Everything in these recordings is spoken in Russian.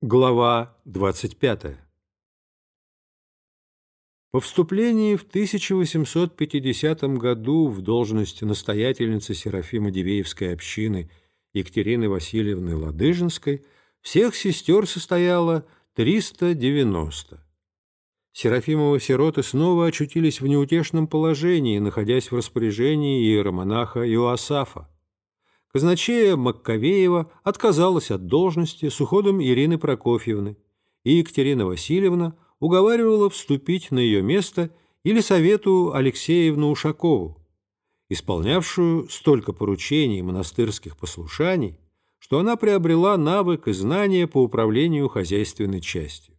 Глава 25. По вступлении в 1850 году в должность настоятельницы Серафима Дивеевской общины Екатерины Васильевны Ладыжинской всех сестер состояло 390. Серафимовы сироты снова очутились в неутешном положении, находясь в распоряжении иеромонаха Иоасафа. Казначея Маккавеева отказалась от должности с уходом Ирины Прокофьевны, и Екатерина Васильевна уговаривала вступить на ее место Елисавету Алексеевну Ушакову, исполнявшую столько поручений монастырских послушаний, что она приобрела навык и знания по управлению хозяйственной частью.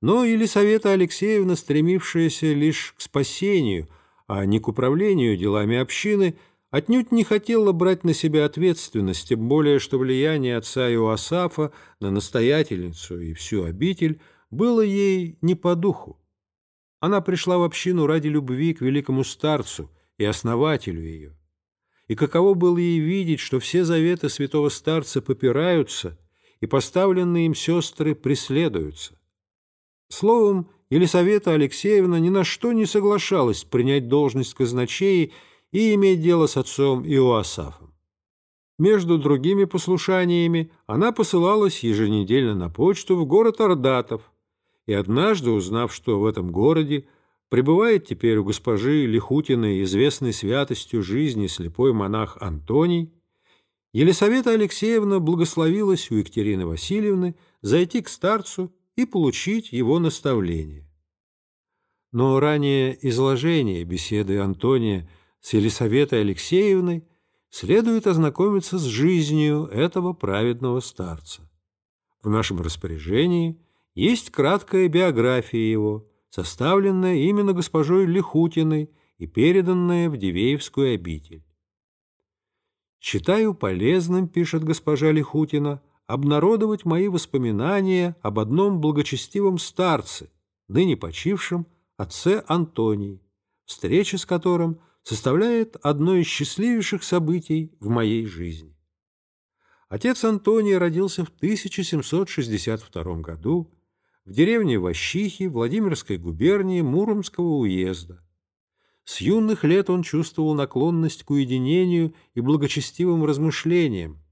Но Елисавета Алексеевна, стремившаяся лишь к спасению, а не к управлению делами общины – отнюдь не хотела брать на себя ответственность, тем более, что влияние отца Иоасафа на настоятельницу и всю обитель было ей не по духу. Она пришла в общину ради любви к великому старцу и основателю ее. И каково было ей видеть, что все заветы святого старца попираются, и поставленные им сестры преследуются. Словом, Елисавета Алексеевна ни на что не соглашалась принять должность казначеи и иметь дело с отцом Иоасафом. Между другими послушаниями она посылалась еженедельно на почту в город Ордатов, и однажды, узнав, что в этом городе пребывает теперь у госпожи Лихутиной известной святостью жизни слепой монах Антоний, Елисавета Алексеевна благословилась у Екатерины Васильевны зайти к старцу и получить его наставление. Но ранее изложение беседы Антония с Елисаветой Алексеевной следует ознакомиться с жизнью этого праведного старца. В нашем распоряжении есть краткая биография его, составленная именно госпожой Лихутиной и переданная в Дивеевскую обитель. «Считаю полезным, — пишет госпожа Лихутина, — обнародовать мои воспоминания об одном благочестивом старце, ныне почившем отце Антонии, встреча с которым — составляет одно из счастливейших событий в моей жизни. Отец Антоний родился в 1762 году в деревне Ващихи Владимирской губернии Муромского уезда. С юных лет он чувствовал наклонность к уединению и благочестивым размышлениям,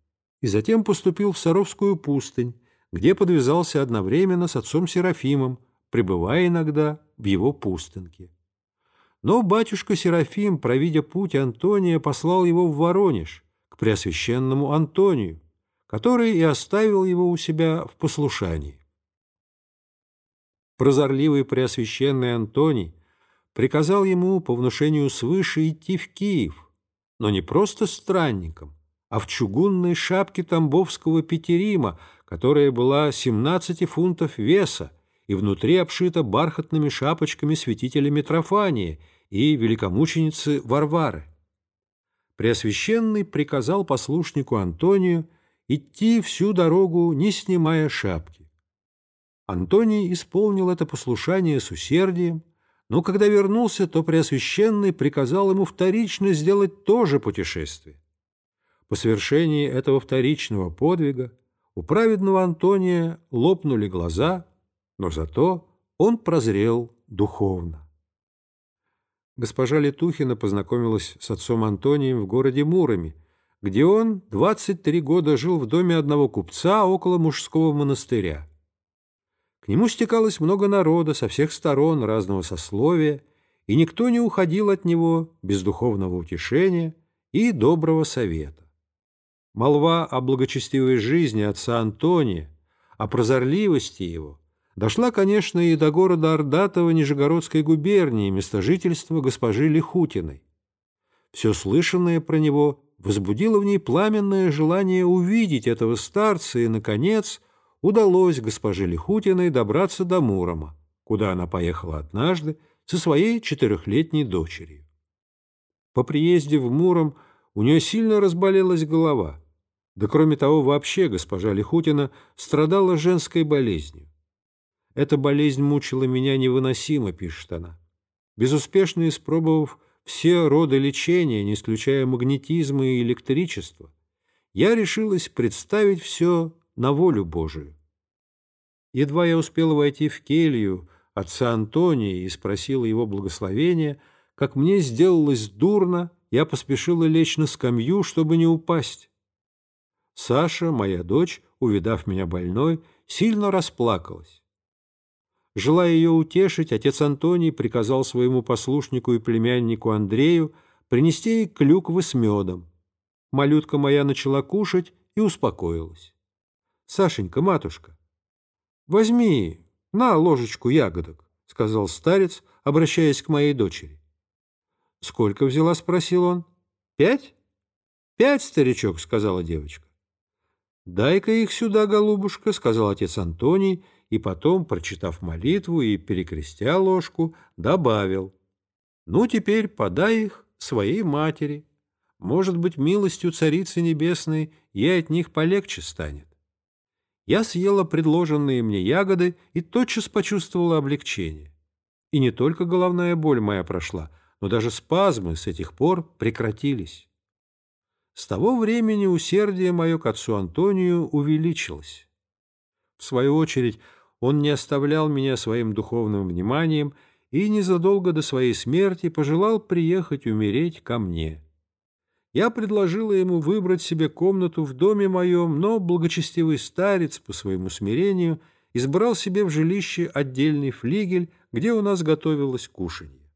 и затем поступил в Саровскую пустынь, где подвязался одновременно с отцом Серафимом, пребывая иногда в его пустынке. Но батюшка Серафим, провидя путь Антония, послал его в Воронеж, к Преосвященному Антонию, который и оставил его у себя в послушании. Прозорливый Преосвященный Антоний приказал ему по внушению свыше идти в Киев, но не просто странником, а в чугунной шапке Тамбовского Петерима, которая была 17 фунтов веса, и внутри обшита бархатными шапочками святителя Митрофания и великомученицы Варвары. Преосвященный приказал послушнику Антонию идти всю дорогу, не снимая шапки. Антоний исполнил это послушание с усердием, но когда вернулся, то Преосвященный приказал ему вторично сделать то же путешествие. По совершении этого вторичного подвига у праведного Антония лопнули глаза – но зато он прозрел духовно. Госпожа Летухина познакомилась с отцом Антонием в городе Муроме, где он 23 года жил в доме одного купца около мужского монастыря. К нему стекалось много народа со всех сторон разного сословия, и никто не уходил от него без духовного утешения и доброго совета. Молва о благочестивой жизни отца Антония, о прозорливости его дошла, конечно, и до города Ордатова Нижегородской губернии, место жительства госпожи Лихутиной. Все слышанное про него возбудило в ней пламенное желание увидеть этого старца, и, наконец, удалось госпоже Лихутиной добраться до Мурома, куда она поехала однажды со своей четырехлетней дочерью. По приезде в Муром у нее сильно разболелась голова, да кроме того вообще госпожа Лихутина страдала женской болезнью. Эта болезнь мучила меня невыносимо, пишет она. Безуспешно испробовав все роды лечения, не исключая магнетизма и электричества, я решилась представить все на волю Божию. Едва я успела войти в келью отца Антония и спросила его благословения, как мне сделалось дурно, я поспешила лечь на скамью, чтобы не упасть. Саша, моя дочь, увидав меня больной, сильно расплакалась. Желая ее утешить, отец Антоний приказал своему послушнику и племяннику Андрею принести ей клюквы с медом. Малютка моя начала кушать и успокоилась. — Сашенька, матушка, возьми на ложечку ягодок, — сказал старец, обращаясь к моей дочери. — Сколько взяла? — спросил он. — Пять? — Пять, старичок, — сказала девочка. — Дай-ка их сюда, голубушка, — сказал отец Антоний, и потом, прочитав молитву и перекрестя ложку, добавил. — Ну, теперь подай их своей матери. Может быть, милостью Царицы Небесной ей от них полегче станет. Я съела предложенные мне ягоды и тотчас почувствовала облегчение. И не только головная боль моя прошла, но даже спазмы с этих пор прекратились. С того времени усердие мое к отцу Антонию увеличилось. В свою очередь, он не оставлял меня своим духовным вниманием и незадолго до своей смерти пожелал приехать умереть ко мне. Я предложила ему выбрать себе комнату в доме моем, но благочестивый старец по своему смирению избрал себе в жилище отдельный флигель, где у нас готовилось кушанье.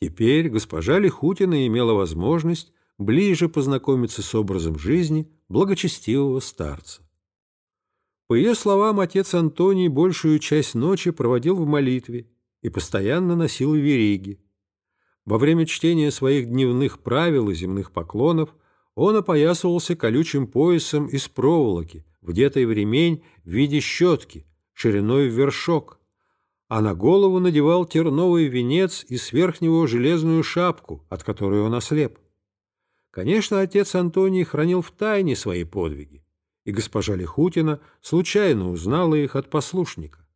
Теперь госпожа Лихутина имела возможность ближе познакомиться с образом жизни благочестивого старца. По ее словам, отец Антоний большую часть ночи проводил в молитве и постоянно носил вериги. Во время чтения своих дневных правил и земных поклонов он опоясывался колючим поясом из проволоки, вдетой в ремень в виде щетки, шириной в вершок, а на голову надевал терновый венец и сверх него железную шапку, от которой он ослеп. Конечно, отец Антоний хранил в тайне свои подвиги, и госпожа Лихутина случайно узнала их от послушника.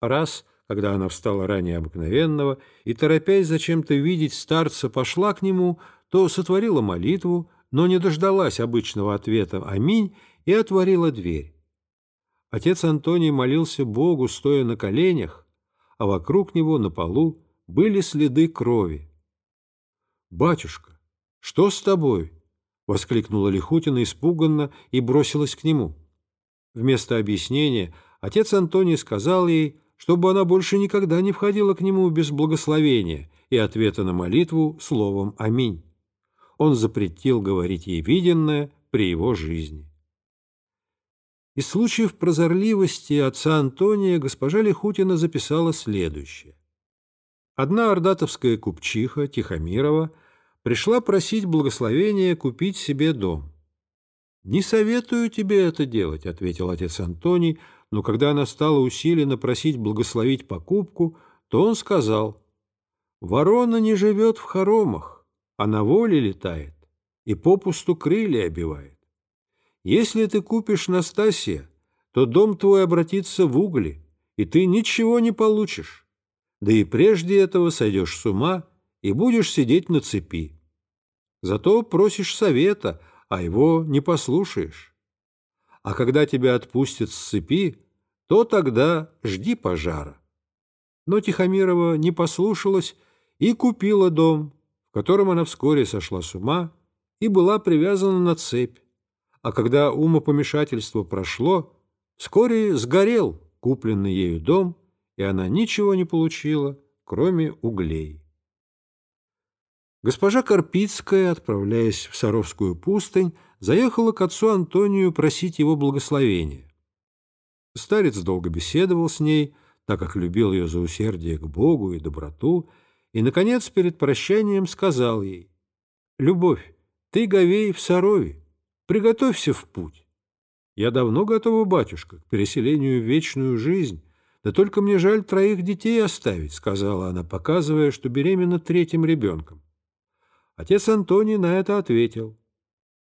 Раз, когда она встала ранее обыкновенного и, торопясь зачем-то видеть старца, пошла к нему, то сотворила молитву, но не дождалась обычного ответа «Аминь» и отворила дверь. Отец Антоний молился Богу, стоя на коленях, а вокруг него на полу были следы крови. «Батюшка, что с тобой?» — воскликнула Лихутина испуганно и бросилась к нему. Вместо объяснения отец Антоний сказал ей, чтобы она больше никогда не входила к нему без благословения и ответа на молитву словом «Аминь». Он запретил говорить ей виденное при его жизни. Из случаев прозорливости отца Антония госпожа Лихутина записала следующее. Одна ордатовская купчиха, Тихомирова, пришла просить благословения купить себе дом. «Не советую тебе это делать», — ответил отец Антоний, но когда она стала усиленно просить благословить покупку, то он сказал, «Ворона не живет в хоромах, а на воле летает и попусту крылья обивает. Если ты купишь Настасья, то дом твой обратится в угли, и ты ничего не получишь, да и прежде этого сойдешь с ума и будешь сидеть на цепи. Зато просишь совета, а его не послушаешь. А когда тебя отпустят с цепи, то тогда жди пожара. Но Тихомирова не послушалась и купила дом, в котором она вскоре сошла с ума и была привязана на цепь. А когда умопомешательство прошло, вскоре сгорел купленный ею дом, и она ничего не получила, кроме углей. Госпожа Карпицкая, отправляясь в Саровскую пустынь, заехала к отцу Антонию просить его благословения. Старец долго беседовал с ней, так как любил ее за усердие к Богу и доброту, и, наконец, перед прощанием сказал ей, «Любовь, ты, Говей, в Сарове, приготовься в путь. Я давно готова, батюшка, к переселению в вечную жизнь, да только мне жаль троих детей оставить», — сказала она, показывая, что беременна третьим ребенком. Отец Антоний на это ответил,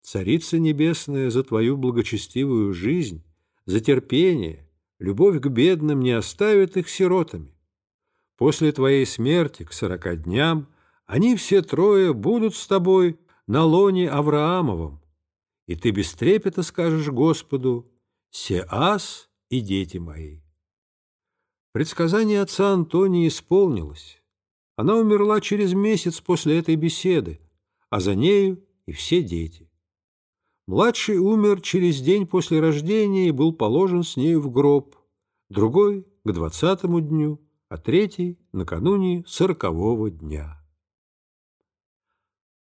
«Царица Небесная, за твою благочестивую жизнь, за терпение, любовь к бедным не оставит их сиротами. После твоей смерти, к сорока дням, они все трое будут с тобой на лоне Авраамовом, и ты без трепета скажешь Господу «Сеас и дети мои». Предсказание отца Антония исполнилось. Она умерла через месяц после этой беседы, а за нею и все дети. Младший умер через день после рождения и был положен с нею в гроб, другой — к двадцатому дню, а третий — накануне сорокового дня.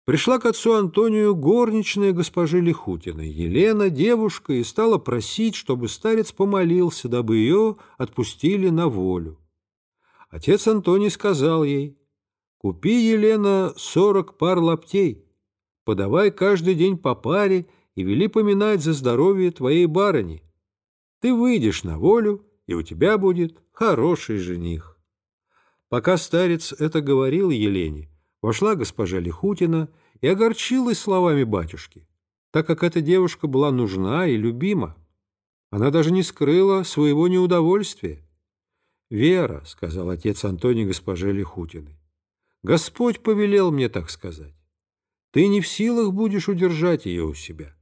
Пришла к отцу Антонию горничная госпожи Лихутиной, Елена, девушка, и стала просить, чтобы старец помолился, дабы ее отпустили на волю. Отец Антоний сказал ей, «Купи, Елена, сорок пар лаптей, подавай каждый день по паре и вели поминать за здоровье твоей барыни. Ты выйдешь на волю, и у тебя будет хороший жених». Пока старец это говорил Елене, вошла госпожа Лихутина и огорчилась словами батюшки, так как эта девушка была нужна и любима. Она даже не скрыла своего неудовольствия. «Вера», — сказал отец Антоний госпоже Лихутиной, — «Господь повелел мне так сказать. Ты не в силах будешь удержать ее у себя.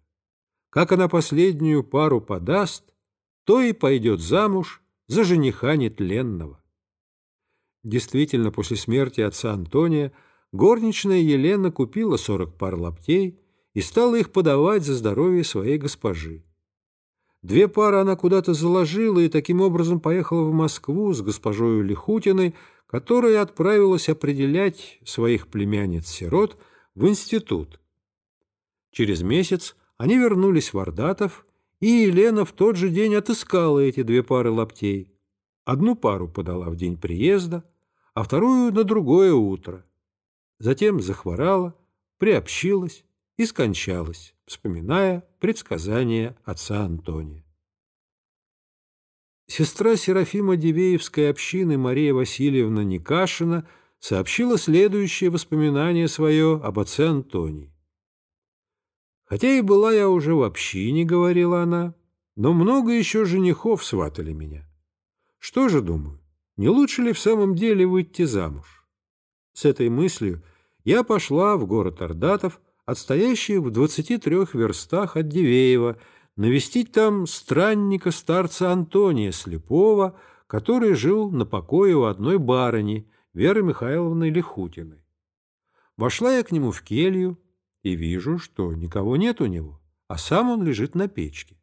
Как она последнюю пару подаст, то и пойдет замуж за жениха нетленного». Действительно, после смерти отца Антония горничная Елена купила сорок пар лаптей и стала их подавать за здоровье своей госпожи. Две пары она куда-то заложила и таким образом поехала в Москву с госпожой Лихутиной, которая отправилась определять своих племянниц-сирот в институт. Через месяц они вернулись в Ордатов, и Елена в тот же день отыскала эти две пары лаптей. Одну пару подала в день приезда, а вторую на другое утро. Затем захворала, приобщилась и скончалась, вспоминая предсказания отца Антония. Сестра Серафима Дивеевской общины Мария Васильевна Никашина сообщила следующее воспоминание свое об отце Антонии. «Хотя и была я уже в общине, — говорила она, — но много еще женихов сватали меня. Что же, думаю, не лучше ли в самом деле выйти замуж? С этой мыслью я пошла в город Ордатов, отстоящий в двадцати трех верстах от Дивеева, навестить там странника старца Антония Слепого, который жил на покое у одной барыни, Веры Михайловны Лихутиной. Вошла я к нему в келью и вижу, что никого нет у него, а сам он лежит на печке.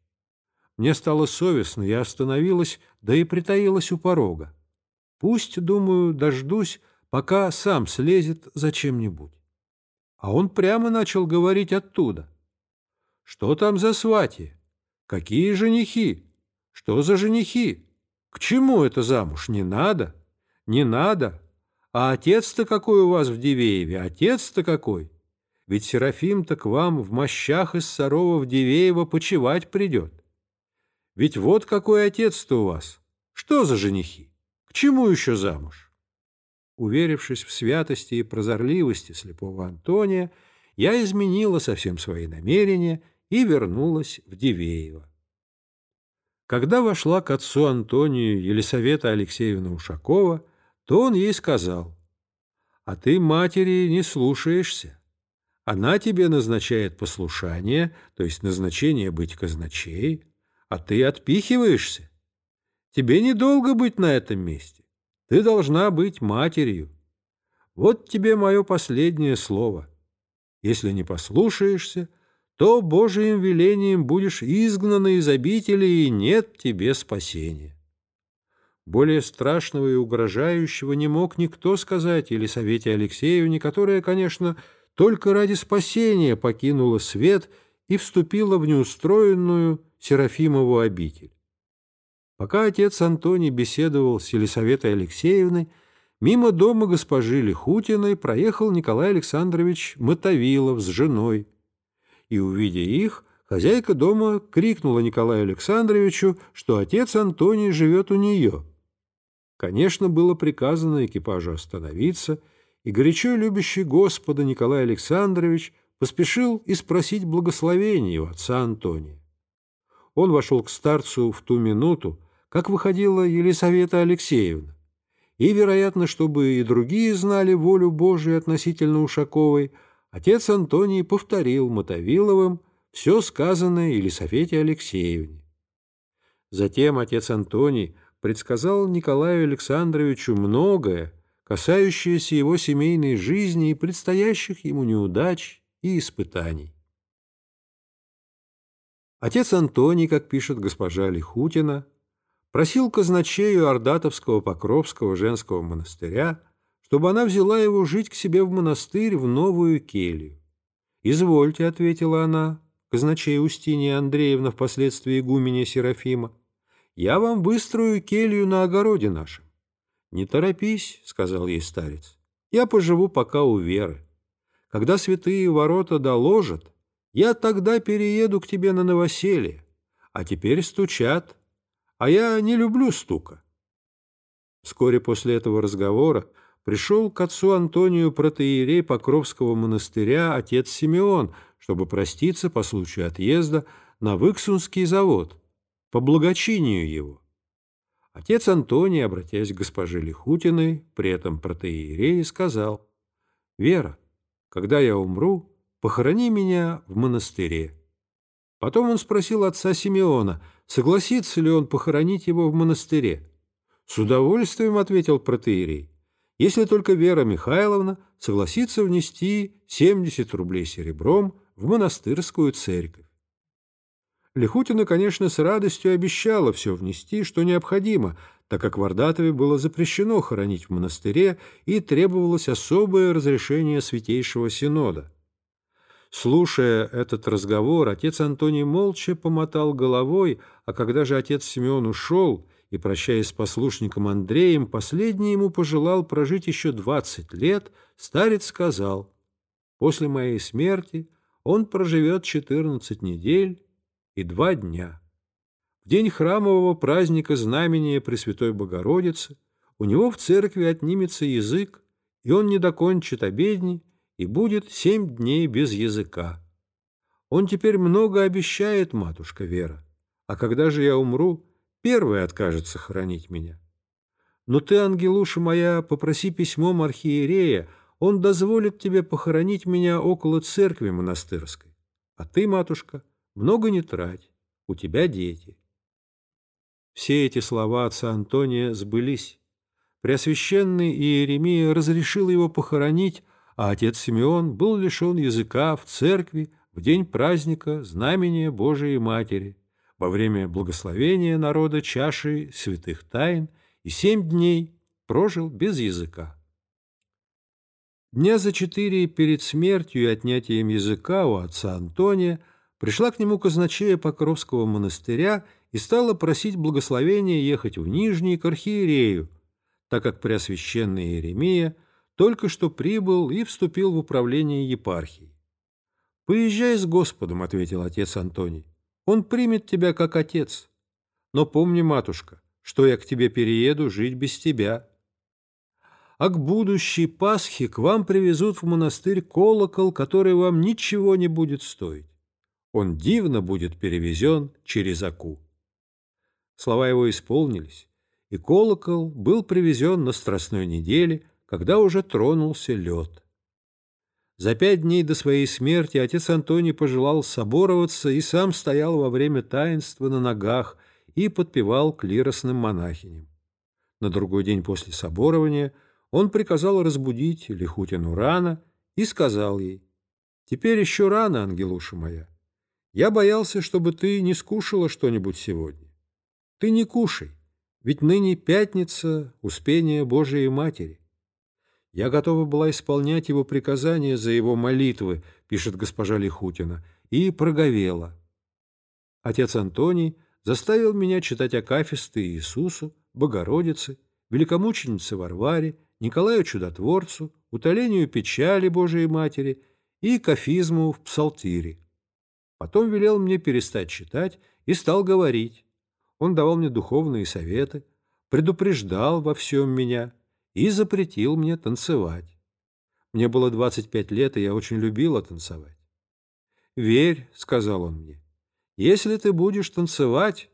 Мне стало совестно, я остановилась, да и притаилась у порога. Пусть, думаю, дождусь, пока сам слезет за чем-нибудь. А он прямо начал говорить оттуда. Что там за свати? Какие женихи? Что за женихи? К чему это замуж? Не надо? Не надо? А отец-то какой у вас в Дивееве? Отец-то какой? Ведь Серафим-то к вам в мощах из Сарова в Дивеево почевать придет. Ведь вот какой отец-то у вас. Что за женихи? К чему еще замуж? Уверившись в святости и прозорливости слепого Антония, я изменила совсем свои намерения и вернулась в Дивеево. Когда вошла к отцу Антонию Елисавета Алексеевна Ушакова, то он ей сказал, «А ты матери не слушаешься. Она тебе назначает послушание, то есть назначение быть казначей, а ты отпихиваешься. Тебе недолго быть на этом месте. Ты должна быть матерью. Вот тебе мое последнее слово. Если не послушаешься, то Божиим велением будешь изгнана из обители, и нет тебе спасения. Более страшного и угрожающего не мог никто сказать Елисавете Алексеевне, которая, конечно, только ради спасения покинула свет и вступила в неустроенную Серафимову обитель. Пока отец Антоний беседовал с Елисаветой Алексеевной, мимо дома госпожи Лихутиной проехал Николай Александрович Мотовилов с женой. И, увидя их, хозяйка дома крикнула Николаю Александровичу, что отец Антоний живет у нее. Конечно, было приказано экипажу остановиться, и горячо любящий Господа Николай Александрович поспешил и спросить благословения у отца Антония. Он вошел к старцу в ту минуту, как выходила Елисавета Алексеевна. И, вероятно, чтобы и другие знали волю Божию относительно Ушаковой, отец Антоний повторил Мотовиловым все сказанное Елисавете Алексеевне. Затем отец Антоний предсказал Николаю Александровичу многое, касающееся его семейной жизни и предстоящих ему неудач и испытаний. Отец Антоний, как пишет госпожа Лихутина, просил казначею Ордатовского Покровского женского монастыря, чтобы она взяла его жить к себе в монастырь в новую келью. «Извольте», — ответила она, казначей Устинья Андреевна, впоследствии игуменя Серафима, «я вам выстрою келью на огороде нашем». «Не торопись», — сказал ей старец, — «я поживу пока у Веры. Когда святые ворота доложат, я тогда перееду к тебе на новоселье, а теперь стучат, а я не люблю стука. Вскоре после этого разговора пришел к отцу Антонию протеерей Покровского монастыря отец Симеон, чтобы проститься по случаю отъезда на Выксунский завод, по благочинию его. Отец Антоний, обратясь к госпоже Лихутиной, при этом протеерей, сказал, «Вера, когда я умру, похорони меня в монастыре». Потом он спросил отца Симеона, согласится ли он похоронить его в монастыре. «С удовольствием», — ответил протеерей, «если только Вера Михайловна согласится внести 70 рублей серебром в монастырскую церковь». Лихутина, конечно, с радостью обещала все внести, что необходимо, так как в Ордатове было запрещено хоронить в монастыре и требовалось особое разрешение Святейшего Синода. Слушая этот разговор, отец Антоний молча помотал головой, а когда же отец Симеон ушел и, прощаясь с послушником Андреем, последний ему пожелал прожить еще двадцать лет, старец сказал, «После моей смерти он проживет четырнадцать недель и два дня. В день храмового праздника Знамения Пресвятой Богородицы у него в церкви отнимется язык, и он не докончит обедни, и будет семь дней без языка. Он теперь много обещает, матушка Вера, а когда же я умру, первый откажется хранить меня. Но ты, ангелуша моя, попроси письмом архиерея, он дозволит тебе похоронить меня около церкви монастырской. А ты, матушка, много не трать, у тебя дети. Все эти слова отца Антония сбылись. Преосвященный Иеремия разрешил его похоронить, а отец Симеон был лишен языка в церкви в день праздника Знамения Божией Матери, во время благословения народа чашей святых тайн и семь дней прожил без языка. Дня за четыре перед смертью и отнятием языка у отца Антония пришла к нему казначея Покровского монастыря и стала просить благословения ехать в Нижний к архиерею, так как Преосвященный Иеремия – только что прибыл и вступил в управление епархией. «Поезжай с Господом», — ответил отец Антоний. «Он примет тебя как отец. Но помни, матушка, что я к тебе перееду жить без тебя. А к будущей Пасхе к вам привезут в монастырь колокол, который вам ничего не будет стоить. Он дивно будет перевезен через Аку». Слова его исполнились, и колокол был привезен на Страстной неделе когда уже тронулся лед. За пять дней до своей смерти отец Антоний пожелал собороваться и сам стоял во время таинства на ногах и подпевал клиросным монахиням. На другой день после соборования он приказал разбудить Лихутину рано и сказал ей, «Теперь еще рано, ангелуша моя. Я боялся, чтобы ты не скушала что-нибудь сегодня. Ты не кушай, ведь ныне пятница Успения Божией Матери. Я готова была исполнять его приказания за его молитвы, пишет госпожа Лихутина, и проговела. Отец Антоний заставил меня читать Акафисты Иисусу, Богородице, Великомученице Варваре, Николаю Чудотворцу, утолению печали Божией Матери и кафизму в Псалтире. Потом велел мне перестать читать и стал говорить. Он давал мне духовные советы, предупреждал во всем меня – и запретил мне танцевать. Мне было 25 лет, и я очень любила танцевать. «Верь», — сказал он мне, — «если ты будешь танцевать,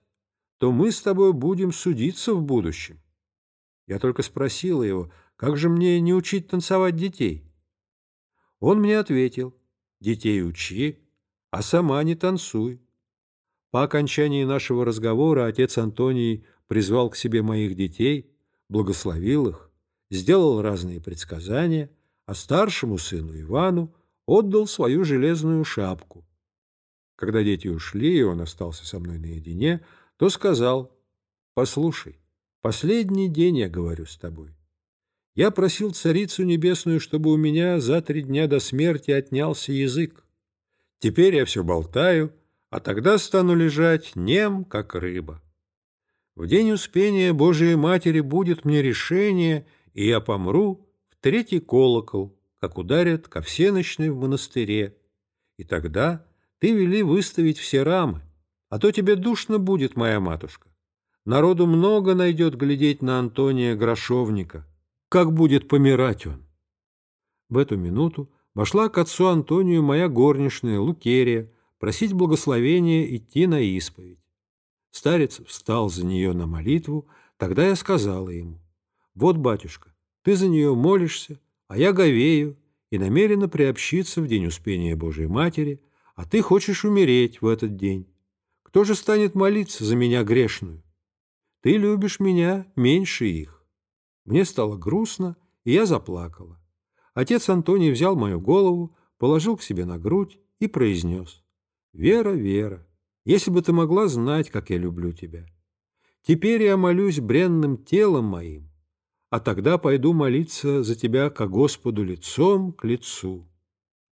то мы с тобой будем судиться в будущем». Я только спросила его, как же мне не учить танцевать детей? Он мне ответил, детей учи, а сама не танцуй. По окончании нашего разговора отец Антоний призвал к себе моих детей, благословил их, сделал разные предсказания, а старшему сыну Ивану отдал свою железную шапку. Когда дети ушли, и он остался со мной наедине, то сказал, «Послушай, последний день я говорю с тобой. Я просил Царицу Небесную, чтобы у меня за три дня до смерти отнялся язык. Теперь я все болтаю, а тогда стану лежать нем, как рыба. В день Успения Божией Матери будет мне решение, и я помру в третий колокол, как ударят ко всеночной в монастыре. И тогда ты вели выставить все рамы, а то тебе душно будет, моя матушка. Народу много найдет глядеть на Антония Грошовника. Как будет помирать он? В эту минуту вошла к отцу Антонию моя горничная Лукерия просить благословения идти на исповедь. Старец встал за нее на молитву, тогда я сказала ему, «Вот, батюшка, ты за нее молишься, а я говею и намерена приобщиться в день Успения Божией Матери, а ты хочешь умереть в этот день. Кто же станет молиться за меня грешную? Ты любишь меня меньше их. Мне стало грустно, и я заплакала. Отец Антоний взял мою голову, положил к себе на грудь и произнес. «Вера, Вера, если бы ты могла знать, как я люблю тебя. Теперь я молюсь бренным телом моим, а тогда пойду молиться за тебя ко Господу лицом к лицу».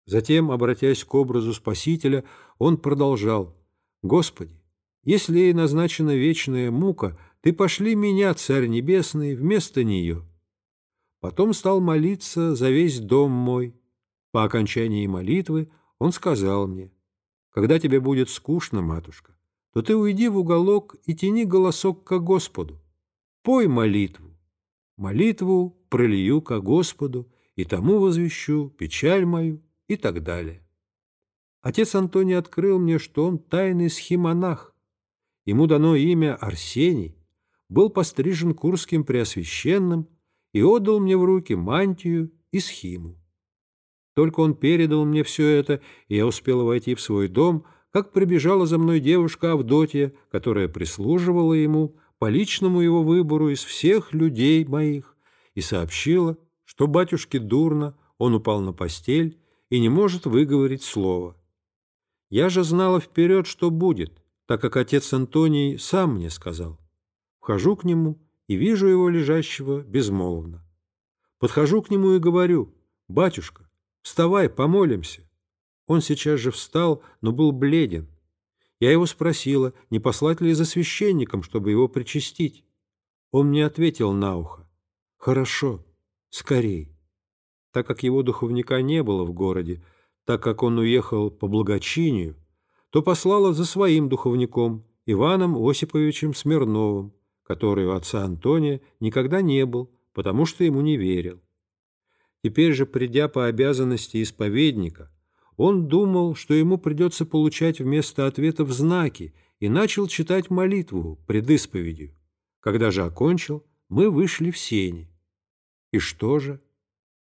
Затем, обратясь к образу Спасителя, он продолжал, «Господи, если ей назначена вечная мука, ты пошли меня, Царь Небесный, вместо нее». Потом стал молиться за весь дом мой. По окончании молитвы он сказал мне, «Когда тебе будет скучно, матушка, то ты уйди в уголок и тяни голосок ко Господу. Пой молитву. Молитву пролью ко Господу, и тому возвещу печаль мою и так далее. Отец Антоний открыл мне, что он тайный схимонах. Ему дано имя Арсений, был пострижен Курским Преосвященным и отдал мне в руки мантию и схиму. Только он передал мне все это, и я успела войти в свой дом, как прибежала за мной девушка Авдотья, которая прислуживала ему по личному его выбору из всех людей моих, и сообщила, что батюшке дурно, он упал на постель и не может выговорить слова. Я же знала вперед, что будет, так как отец Антоний сам мне сказал. Вхожу к нему и вижу его лежащего безмолвно. Подхожу к нему и говорю, «Батюшка, вставай, помолимся». Он сейчас же встал, но был бледен. Я его спросила, не послать ли за священником, чтобы его причастить. Он мне ответил на ухо, «Хорошо, скорей» так как его духовника не было в городе, так как он уехал по благочинию, то послала за своим духовником, Иваном Осиповичем Смирновым, который у отца Антония никогда не был, потому что ему не верил. Теперь же, придя по обязанности исповедника, он думал, что ему придется получать вместо ответов знаки, и начал читать молитву пред исповедью. Когда же окончил, мы вышли в сени. И что же?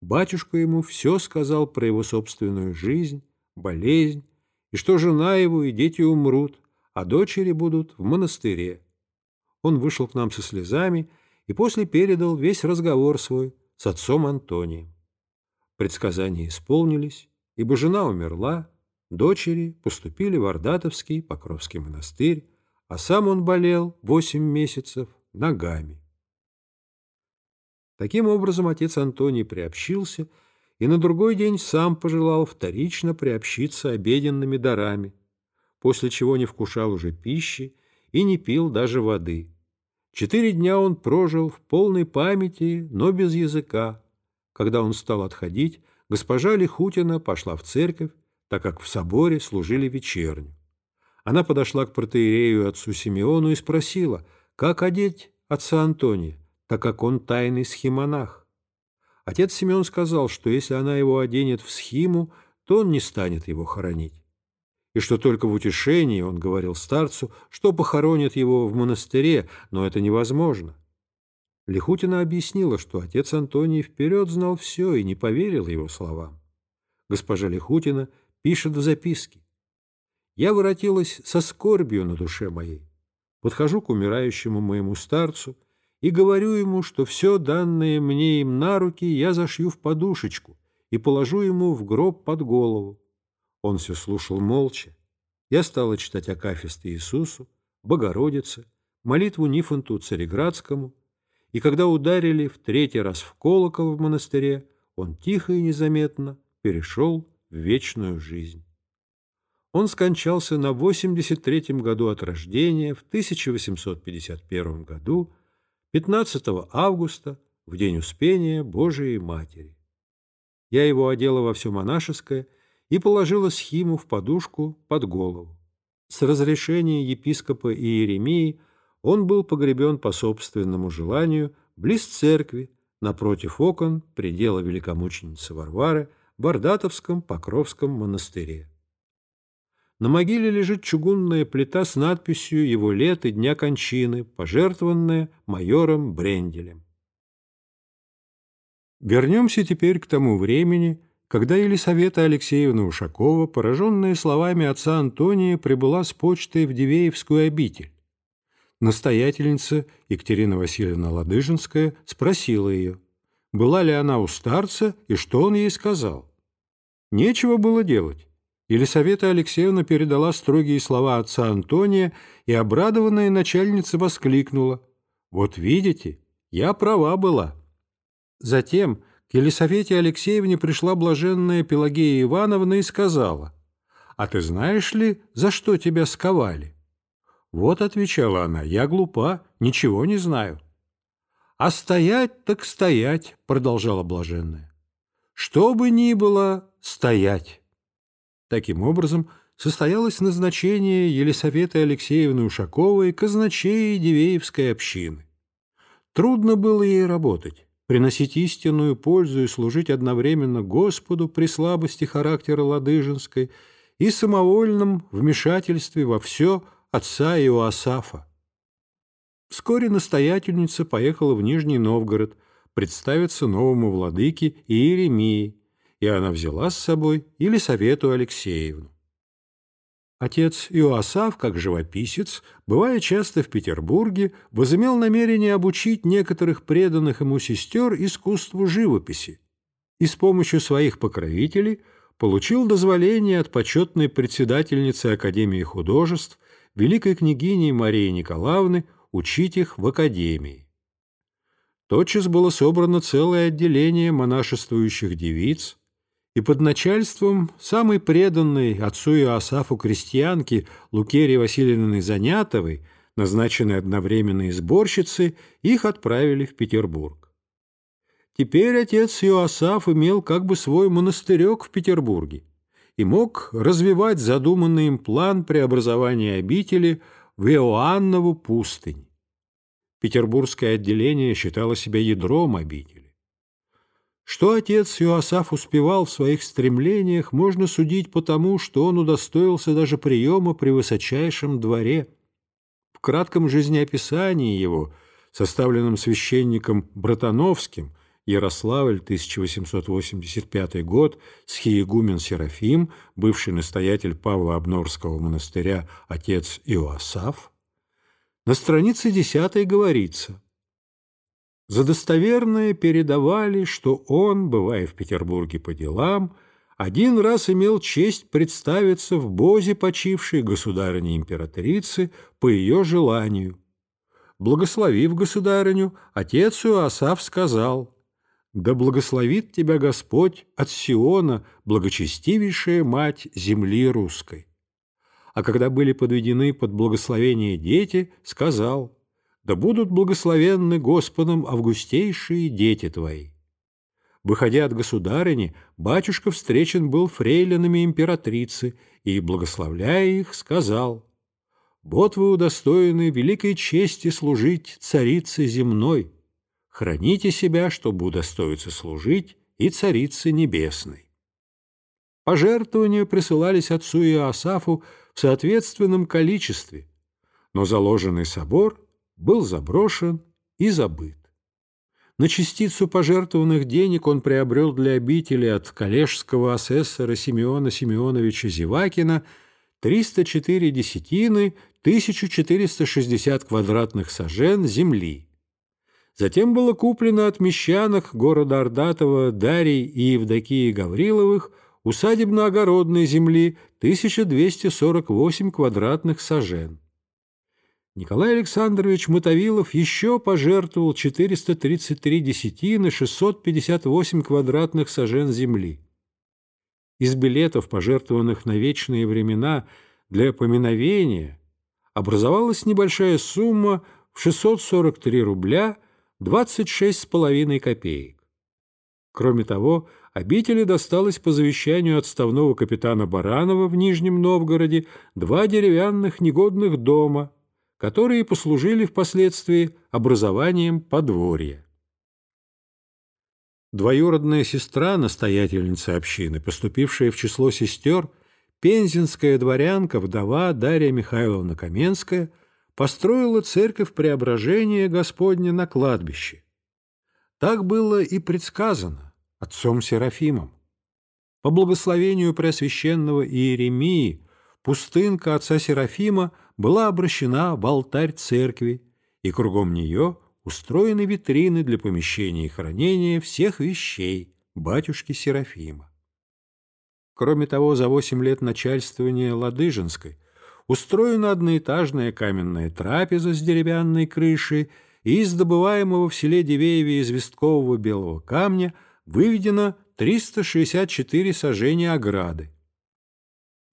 Батюшка ему все сказал про его собственную жизнь, болезнь, и что жена его и дети умрут, а дочери будут в монастыре. Он вышел к нам со слезами и после передал весь разговор свой с отцом Антонием. Предсказания исполнились, ибо жена умерла, дочери поступили в Ордатовский Покровский монастырь, а сам он болел восемь месяцев ногами. Таким образом, отец Антоний приобщился и на другой день сам пожелал вторично приобщиться обеденными дарами, после чего не вкушал уже пищи и не пил даже воды. Четыре дня он прожил в полной памяти, но без языка. Когда он стал отходить, госпожа Лихутина пошла в церковь, так как в соборе служили вечерню. Она подошла к протеерею отцу Симеону и спросила, как одеть отца Антония так как он тайный схимонах. Отец Семен сказал, что если она его оденет в схиму, то он не станет его хоронить. И что только в утешении он говорил старцу, что похоронит его в монастыре, но это невозможно. Лихутина объяснила, что отец Антоний вперед знал все и не поверил его словам. Госпожа Лихутина пишет в записке. я воротилась со скорбью на душе моей. Подхожу к умирающему моему старцу и говорю ему, что все данное мне им на руки я зашью в подушечку и положу ему в гроб под голову. Он все слушал молча. Я стала читать Акафист Иисусу, Богородице, молитву Нифонту Цареградскому, и когда ударили в третий раз в колокол в монастыре, он тихо и незаметно перешел в вечную жизнь. Он скончался на 83-м году от рождения в 1851 году, 15 августа, в день Успения Божией Матери. Я его одела во все монашеское и положила схиму в подушку под голову. С разрешения епископа Иеремии он был погребен по собственному желанию близ церкви, напротив окон предела великомученицы Варвары, в Бардатовском Покровском монастыре. На могиле лежит чугунная плита с надписью его лет и дня кончины, пожертвованная майором Бренделем. Вернемся теперь к тому времени, когда Елисавета Алексеевна Ушакова, пораженная словами отца Антония, прибыла с почтой в Дивеевскую обитель. Настоятельница Екатерина Васильевна Ладыжинская спросила ее, была ли она у старца и что он ей сказал. Нечего было делать. Елисавета Алексеевна передала строгие слова отца Антония, и обрадованная начальница воскликнула. «Вот видите, я права была». Затем к Елисавете Алексеевне пришла блаженная Пелагея Ивановна и сказала, «А ты знаешь ли, за что тебя сковали?» «Вот», — отвечала она, — «я глупа, ничего не знаю». «А стоять так стоять», — продолжала блаженная. «Что бы ни было, стоять». Таким образом, состоялось назначение Елисаветы Алексеевны Ушаковой казначеей Дивеевской общины. Трудно было ей работать, приносить истинную пользу и служить одновременно Господу при слабости характера Ладыжинской и самовольном вмешательстве во все отца Иоасафа. Вскоре настоятельница поехала в Нижний Новгород представиться новому владыке Иеремии, и она взяла с собой Елисавету Алексеевну. Отец Иоасав, как живописец, бывая часто в Петербурге, возымел намерение обучить некоторых преданных ему сестер искусству живописи и с помощью своих покровителей получил дозволение от почетной председательницы Академии художеств, великой княгини Марии Николаевны, учить их в Академии. Тотчас было собрано целое отделение монашествующих девиц, и под начальством самой преданной отцу Иосафу крестьянки Лукерии Васильевны Занятовой, назначенной одновременно и сборщицей, их отправили в Петербург. Теперь отец Иосаф имел как бы свой монастырек в Петербурге и мог развивать задуманный им план преобразования обители в Иоаннову пустынь. Петербургское отделение считало себя ядром обители. Что отец Иоасаф успевал в своих стремлениях, можно судить по тому, что он удостоился даже приема при высочайшем дворе. В кратком жизнеописании его, составленном священником Братановским, Ярославль, 1885 год, схиегумен Серафим, бывший настоятель Павла Обнорского монастыря, отец Иоасаф, на странице 10 говорится – за достоверное передавали, что он, бывая в Петербурге по делам, один раз имел честь представиться в бозе почившей государыне-императрицы по ее желанию. Благословив государыню, отец Иоасав сказал, «Да благословит тебя Господь от Сиона, благочестивейшая мать земли русской». А когда были подведены под благословение дети, сказал, да будут благословенны Господом августейшие дети твои. Выходя от государыни, батюшка встречен был фрейлинами императрицы и, благословляя их, сказал, «Вот вы удостоены великой чести служить царице земной. Храните себя, чтобы удостоиться служить и царице небесной». Пожертвования присылались отцу Иосафу в соответственном количестве, но заложенный собор был заброшен и забыт. На частицу пожертвованных денег он приобрел для обители от коллежского асессора Симеона Симеоновича Зевакина 304 десятины, 1460 квадратных сажен земли. Затем было куплено от мещанок города Ордатова Дарий и Евдокии Гавриловых усадебно-огородной земли 1248 квадратных сажен. Николай Александрович Мотовилов еще пожертвовал 433 десятины 658 квадратных сажен земли. Из билетов, пожертвованных на вечные времена для поминовения, образовалась небольшая сумма в 643 рубля 26,5 копеек. Кроме того, обители досталось по завещанию отставного капитана Баранова в Нижнем Новгороде два деревянных негодных дома – которые послужили впоследствии образованием подворья. Двоюродная сестра настоятельницы общины, поступившая в число сестер, пензенская дворянка, вдова Дарья Михайловна Каменская, построила церковь Преображения Господня на кладбище. Так было и предсказано отцом Серафимом. По благословению Преосвященного Иеремии пустынка отца Серафима была обращена в алтарь церкви, и кругом нее устроены витрины для помещения и хранения всех вещей батюшки Серафима. Кроме того, за восемь лет начальствования Ладыжинской устроена одноэтажная каменная трапеза с деревянной крышей и из добываемого в селе Дивееве известкового белого камня выведено 364 сажения ограды,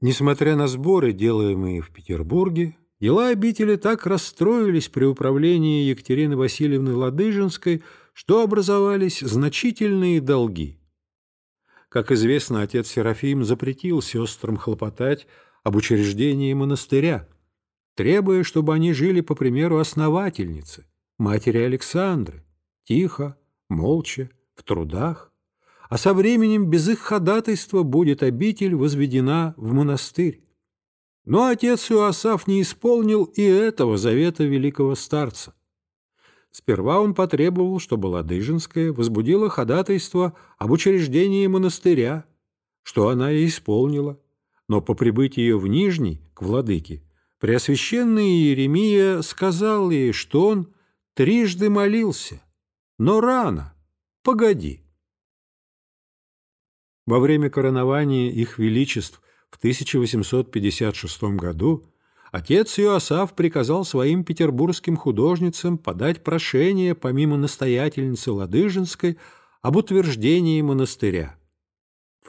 Несмотря на сборы, делаемые в Петербурге, дела обители так расстроились при управлении Екатерины Васильевны Ладыжинской, что образовались значительные долги. Как известно, отец Серафим запретил сестрам хлопотать об учреждении монастыря, требуя, чтобы они жили по примеру основательницы, матери Александры, тихо, молча, в трудах, а со временем без их ходатайства будет обитель возведена в монастырь. Но отец Иоасаф не исполнил и этого завета великого старца. Сперва он потребовал, чтобы Ладыжинская возбудила ходатайство об учреждении монастыря, что она и исполнила. Но по прибытии ее в Нижний, к владыке, Преосвященный Иеремия сказал ей, что он трижды молился, но рано, погоди. Во время коронования их величеств в 1856 году отец Иоасаф приказал своим петербургским художницам подать прошение помимо настоятельницы Ладыжинской об утверждении монастыря.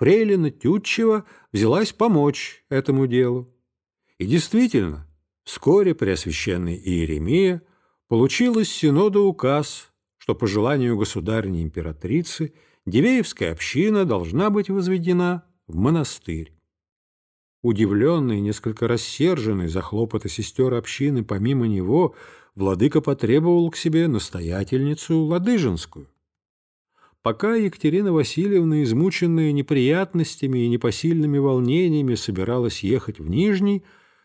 Фрейлина Тютчева взялась помочь этому делу. И действительно, вскоре Преосвященный Иеремия получил из Синода указ, что по желанию государни-императрицы – Дивеевская община должна быть возведена в монастырь. Удивленный, несколько рассерженный за хлопоты сестер общины помимо него, владыка потребовал к себе настоятельницу Ладыжинскую. Пока Екатерина Васильевна, измученная неприятностями и непосильными волнениями, собиралась ехать в Нижний,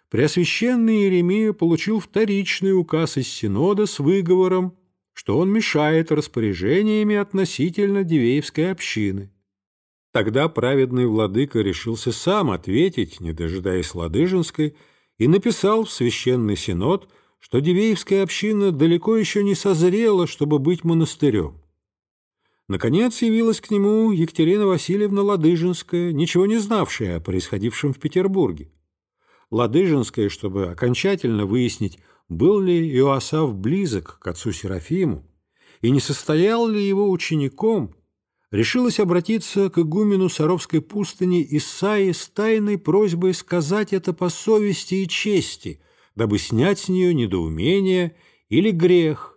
Преосвященный Иеремия получил вторичный указ из Синода с выговором что он мешает распоряжениями относительно Дивеевской общины. Тогда праведный владыка решился сам ответить, не дожидаясь Ладыжинской, и написал в Священный Синод, что Дивеевская община далеко еще не созрела, чтобы быть монастырем. Наконец явилась к нему Екатерина Васильевна Ладыжинская, ничего не знавшая о происходившем в Петербурге. Ладыжинская, чтобы окончательно выяснить, был ли Иоасав близок к отцу Серафиму и не состоял ли его учеником, решилась обратиться к игумену Саровской пустыни Исаи с тайной просьбой сказать это по совести и чести, дабы снять с нее недоумение или грех,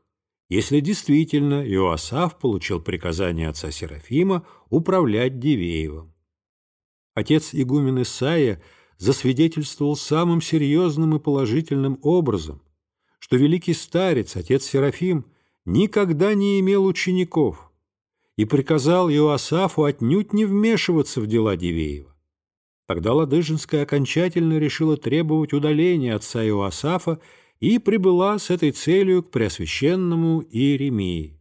если действительно Иоасав получил приказание отца Серафима управлять Дивеевым. Отец игумен Исаия засвидетельствовал самым серьезным и положительным образом, что великий старец, отец Серафим, никогда не имел учеников и приказал Иоасафу отнюдь не вмешиваться в дела Дивеева. Тогда Ладыжинская окончательно решила требовать удаления отца Иоасафа и прибыла с этой целью к Преосвященному Иеремии.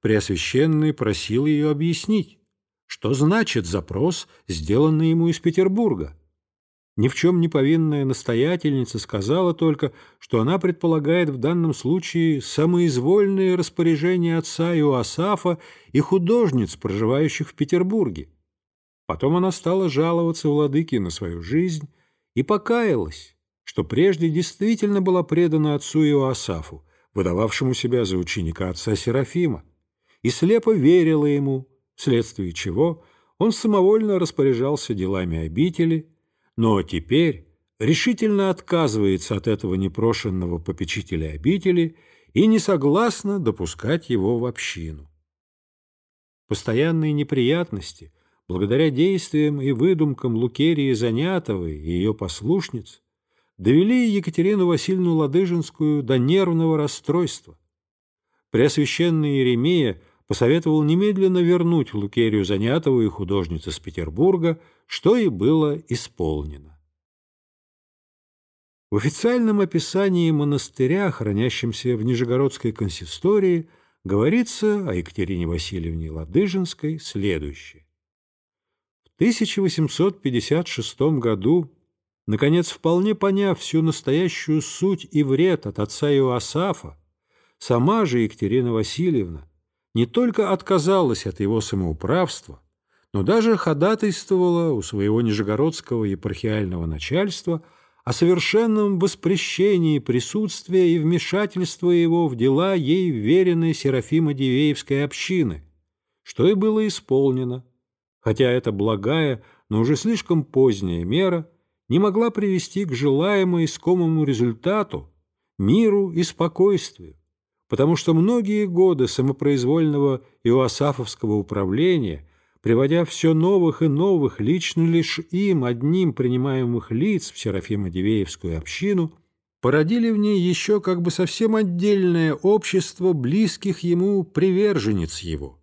Преосвященный просил ее объяснить, что значит запрос, сделанный ему из Петербурга. Ни в чем не повинная настоятельница сказала только, что она предполагает в данном случае самоизвольное распоряжение отца Иоасафа и художниц, проживающих в Петербурге. Потом она стала жаловаться владыке на свою жизнь и покаялась, что прежде действительно была предана отцу Иоасафу, выдававшему себя за ученика отца Серафима, и слепо верила ему, вследствие чего он самовольно распоряжался делами обители, но теперь решительно отказывается от этого непрошенного попечителя обители и не согласна допускать его в общину. Постоянные неприятности, благодаря действиям и выдумкам Лукерии Занятовой и ее послушниц, довели Екатерину Васильевну Ладыжинскую до нервного расстройства. Преосвященный Еремея посоветовал немедленно вернуть Лукерию Занятову и художницу с Петербурга, что и было исполнено. В официальном описании монастыря, хранящемся в Нижегородской консистории, говорится о Екатерине Васильевне Ладыжинской следующее. В 1856 году, наконец, вполне поняв всю настоящую суть и вред от отца Иоасафа, сама же Екатерина Васильевна не только отказалась от его самоуправства, но даже ходатайствовала у своего нижегородского епархиального начальства о совершенном воспрещении присутствия и вмешательства его в дела ей веренной Серафима-Дивеевской общины, что и было исполнено, хотя эта благая, но уже слишком поздняя мера не могла привести к желаемому искомому результату, миру и спокойствию, потому что многие годы самопроизвольного иоасафовского управления, приводя все новых и новых лично лишь им одним принимаемых лиц в Серафимо-Дивеевскую общину, породили в ней еще как бы совсем отдельное общество близких ему приверженец его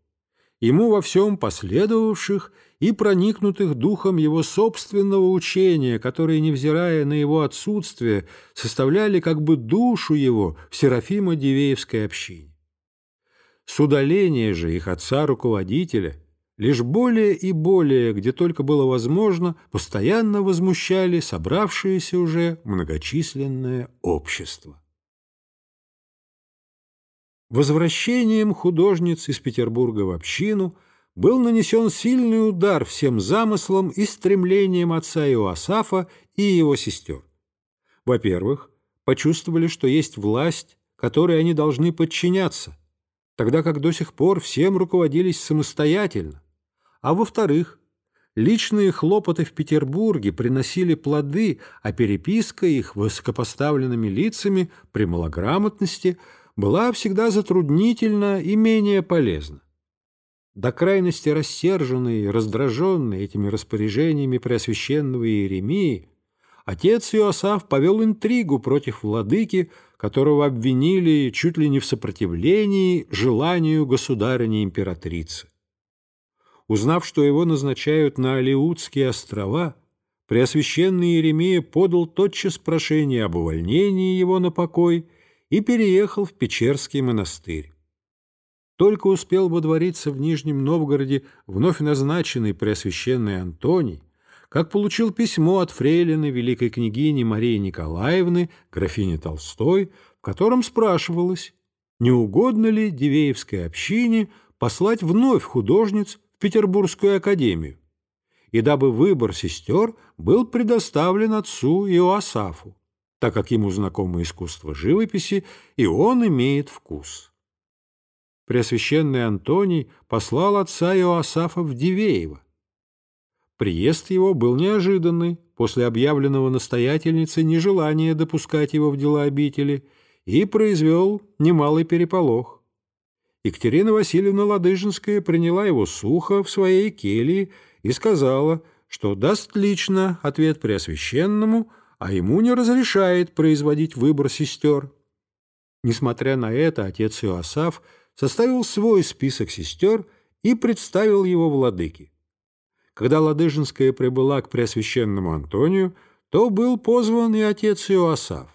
ему во всем последовавших и проникнутых духом его собственного учения, которые, невзирая на его отсутствие, составляли как бы душу его в Серафимо-Дивеевской общине. С удаления же их отца-руководителя лишь более и более, где только было возможно, постоянно возмущали собравшееся уже многочисленное общество. Возвращением художниц из Петербурга в общину был нанесен сильный удар всем замыслам и стремлениям отца Иоасафа и его сестер. Во-первых, почувствовали, что есть власть, которой они должны подчиняться, тогда как до сих пор всем руководились самостоятельно. А во-вторых, личные хлопоты в Петербурге приносили плоды, а переписка их высокопоставленными лицами при малограмотности – была всегда затруднительна и менее полезна. До крайности рассерженный и раздраженный этими распоряжениями Преосвященного Иеремии, отец Иосаф повел интригу против владыки, которого обвинили чуть ли не в сопротивлении желанию государыни-императрицы. Узнав, что его назначают на Алиутские острова, Преосвященный Иеремия подал тотчас прошение об увольнении его на покой и переехал в Печерский монастырь. Только успел водвориться в Нижнем Новгороде вновь назначенный Преосвященный Антоний, как получил письмо от фрейлины великой княгини Марии Николаевны, графини Толстой, в котором спрашивалось, не угодно ли Дивеевской общине послать вновь художниц в Петербургскую академию, и дабы выбор сестер был предоставлен отцу Иоасафу так как ему знакомо искусство живописи, и он имеет вкус. Преосвященный Антоний послал отца Иоасафа в Дивеево. Приезд его был неожиданный, после объявленного настоятельницы нежелания допускать его в дела обители, и произвел немалый переполох. Екатерина Васильевна Ладыжинская приняла его сухо в своей келье и сказала, что даст лично ответ Преосвященному, а ему не разрешает производить выбор сестер. Несмотря на это, отец Иосаф составил свой список сестер и представил его владыке. Когда Ладыжинская прибыла к Преосвященному Антонию, то был позван и отец Иоасаф.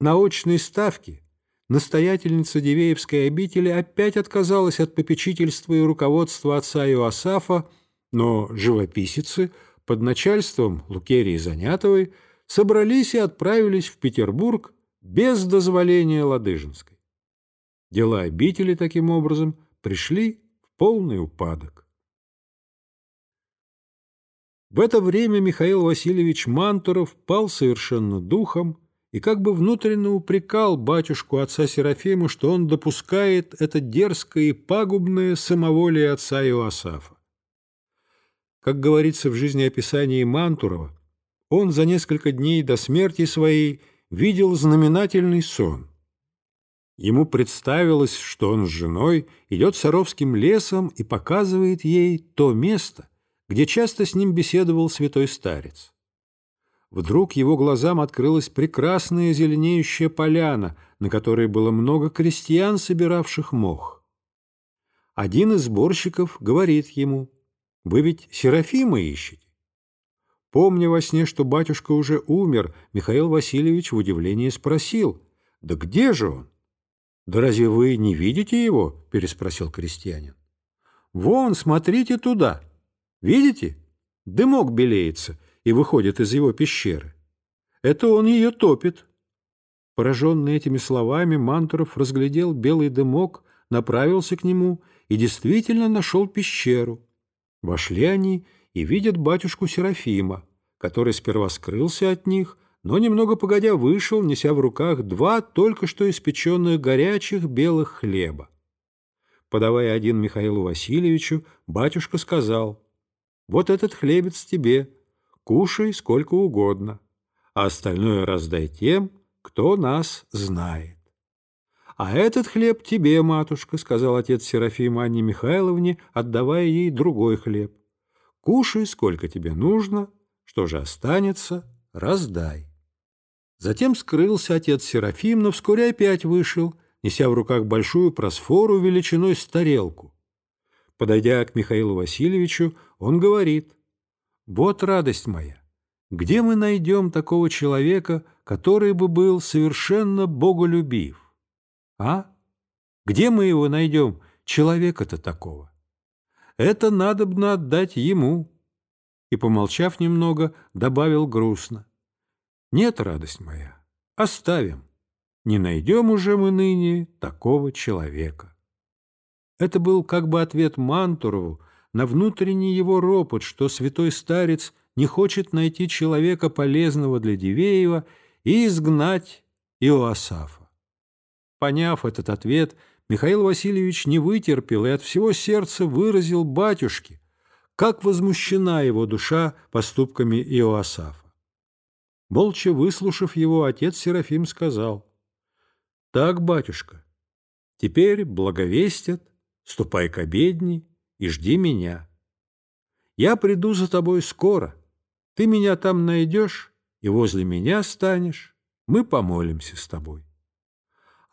На очной ставке настоятельница Дивеевской обители опять отказалась от попечительства и руководства отца Иоасафа, но живописицы – под начальством Лукерии Занятовой собрались и отправились в Петербург без дозволения Ладыжинской. Дела обители таким образом пришли в полный упадок. В это время Михаил Васильевич Мантуров пал совершенно духом и как бы внутренне упрекал батюшку отца Серафима, что он допускает это дерзкое и пагубное самоволие отца Иоасафа. Как говорится в жизнеописании Мантурова, он за несколько дней до смерти своей видел знаменательный сон. Ему представилось, что он с женой идет Саровским лесом и показывает ей то место, где часто с ним беседовал святой старец. Вдруг его глазам открылась прекрасная зеленеющая поляна, на которой было много крестьян, собиравших мох. Один из сборщиков говорит ему, «Вы ведь Серафима ищете?» Помня во сне, что батюшка уже умер, Михаил Васильевич в удивлении спросил, «Да где же он?» «Да разве вы не видите его?» – переспросил крестьянин. «Вон, смотрите туда. Видите? Дымок белеется, и выходит из его пещеры. Это он ее топит. Пораженный этими словами, Мантуров разглядел белый дымок, направился к нему и действительно нашел пещеру. Вошли они и видят батюшку Серафима, который сперва скрылся от них, но немного погодя вышел, неся в руках два только что испеченных горячих белых хлеба. Подавая один Михаилу Васильевичу, батюшка сказал, «Вот этот хлебец тебе, кушай сколько угодно, а остальное раздай тем, кто нас знает. — А этот хлеб тебе, матушка, — сказал отец Серафим Анне Михайловне, отдавая ей другой хлеб. — Кушай, сколько тебе нужно, что же останется, раздай. Затем скрылся отец Серафим, но вскоре опять вышел, неся в руках большую просфору величиной с тарелку. Подойдя к Михаилу Васильевичу, он говорит, вот радость моя! Где мы найдем такого человека, который бы был совершенно боголюбив? А? Где мы его найдем, человека-то такого? Это надобно отдать ему. И, помолчав немного, добавил грустно. Нет, радость моя, оставим. Не найдем уже мы ныне такого человека. Это был как бы ответ Мантурову на внутренний его ропот, что святой старец не хочет найти человека полезного для Дивеева и изгнать Иоасафа. Поняв этот ответ, Михаил Васильевич не вытерпел и от всего сердца выразил батюшке, как возмущена его душа поступками Иоасафа. Молча выслушав его, отец Серафим сказал, «Так, батюшка, теперь благовестят, ступай к обедни, и жди меня. Я приду за тобой скоро. Ты меня там найдешь и возле меня станешь. Мы помолимся с тобой. —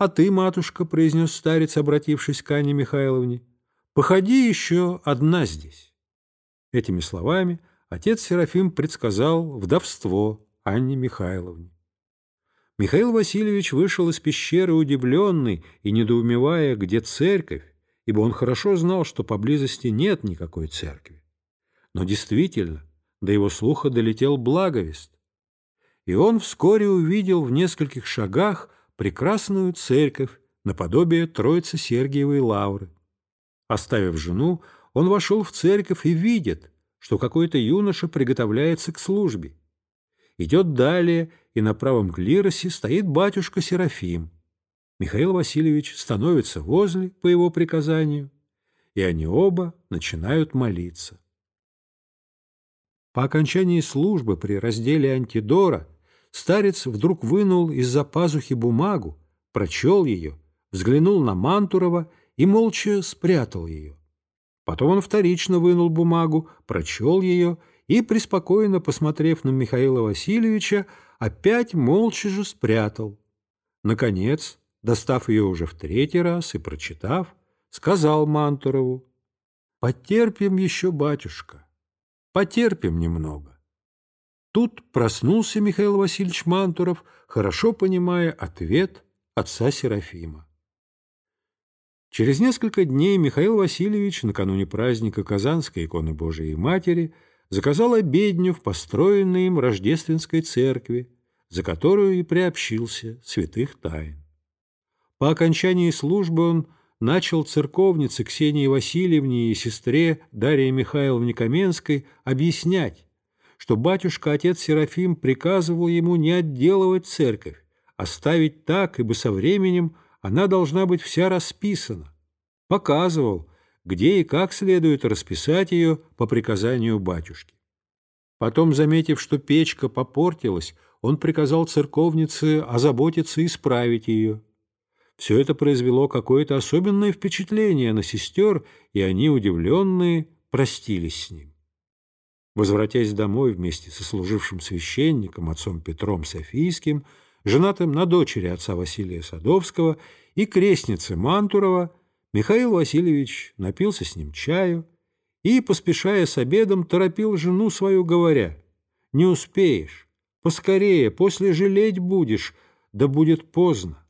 А ты, матушка, — произнес старец, обратившись к Анне Михайловне, — походи еще одна здесь. Этими словами отец Серафим предсказал вдовство Анне Михайловне. Михаил Васильевич вышел из пещеры удивленный и недоумевая, где церковь, ибо он хорошо знал, что поблизости нет никакой церкви. Но действительно, до его слуха долетел благовест, и он вскоре увидел в нескольких шагах прекрасную церковь наподобие Троицы Сергиевой Лавры. Оставив жену, он вошел в церковь и видит, что какой-то юноша приготовляется к службе. Идет далее, и на правом клиросе стоит батюшка Серафим. Михаил Васильевич становится возле по его приказанию, и они оба начинают молиться. По окончании службы при разделе антидора старец вдруг вынул из-за пазухи бумагу, прочел ее, взглянул на Мантурова и молча спрятал ее. Потом он вторично вынул бумагу, прочел ее и, преспокойно посмотрев на Михаила Васильевича, опять молча же спрятал. Наконец, достав ее уже в третий раз и прочитав, сказал Мантурову, «Потерпим еще, батюшка, потерпим немного». Тут проснулся Михаил Васильевич Мантуров, хорошо понимая ответ отца Серафима. Через несколько дней Михаил Васильевич, накануне праздника Казанской иконы Божией Матери, заказал обедню в построенной им рождественской церкви, за которую и приобщился святых тайн. По окончании службы он начал церковнице Ксении Васильевне и сестре Дарье Михайловне Каменской объяснять, что батюшка-отец Серафим приказывал ему не отделывать церковь, оставить так, ибо со временем она должна быть вся расписана. Показывал, где и как следует расписать ее по приказанию батюшки. Потом, заметив, что печка попортилась, он приказал церковнице озаботиться и исправить ее. Все это произвело какое-то особенное впечатление на сестер, и они, удивленные, простились с ним. Возвратясь домой вместе со служившим священником, отцом Петром Софийским, женатым на дочери отца Василия Садовского и крестнице Мантурова, Михаил Васильевич напился с ним чаю и, поспешая с обедом, торопил жену свою, говоря, «Не успеешь, поскорее, после жалеть будешь, да будет поздно».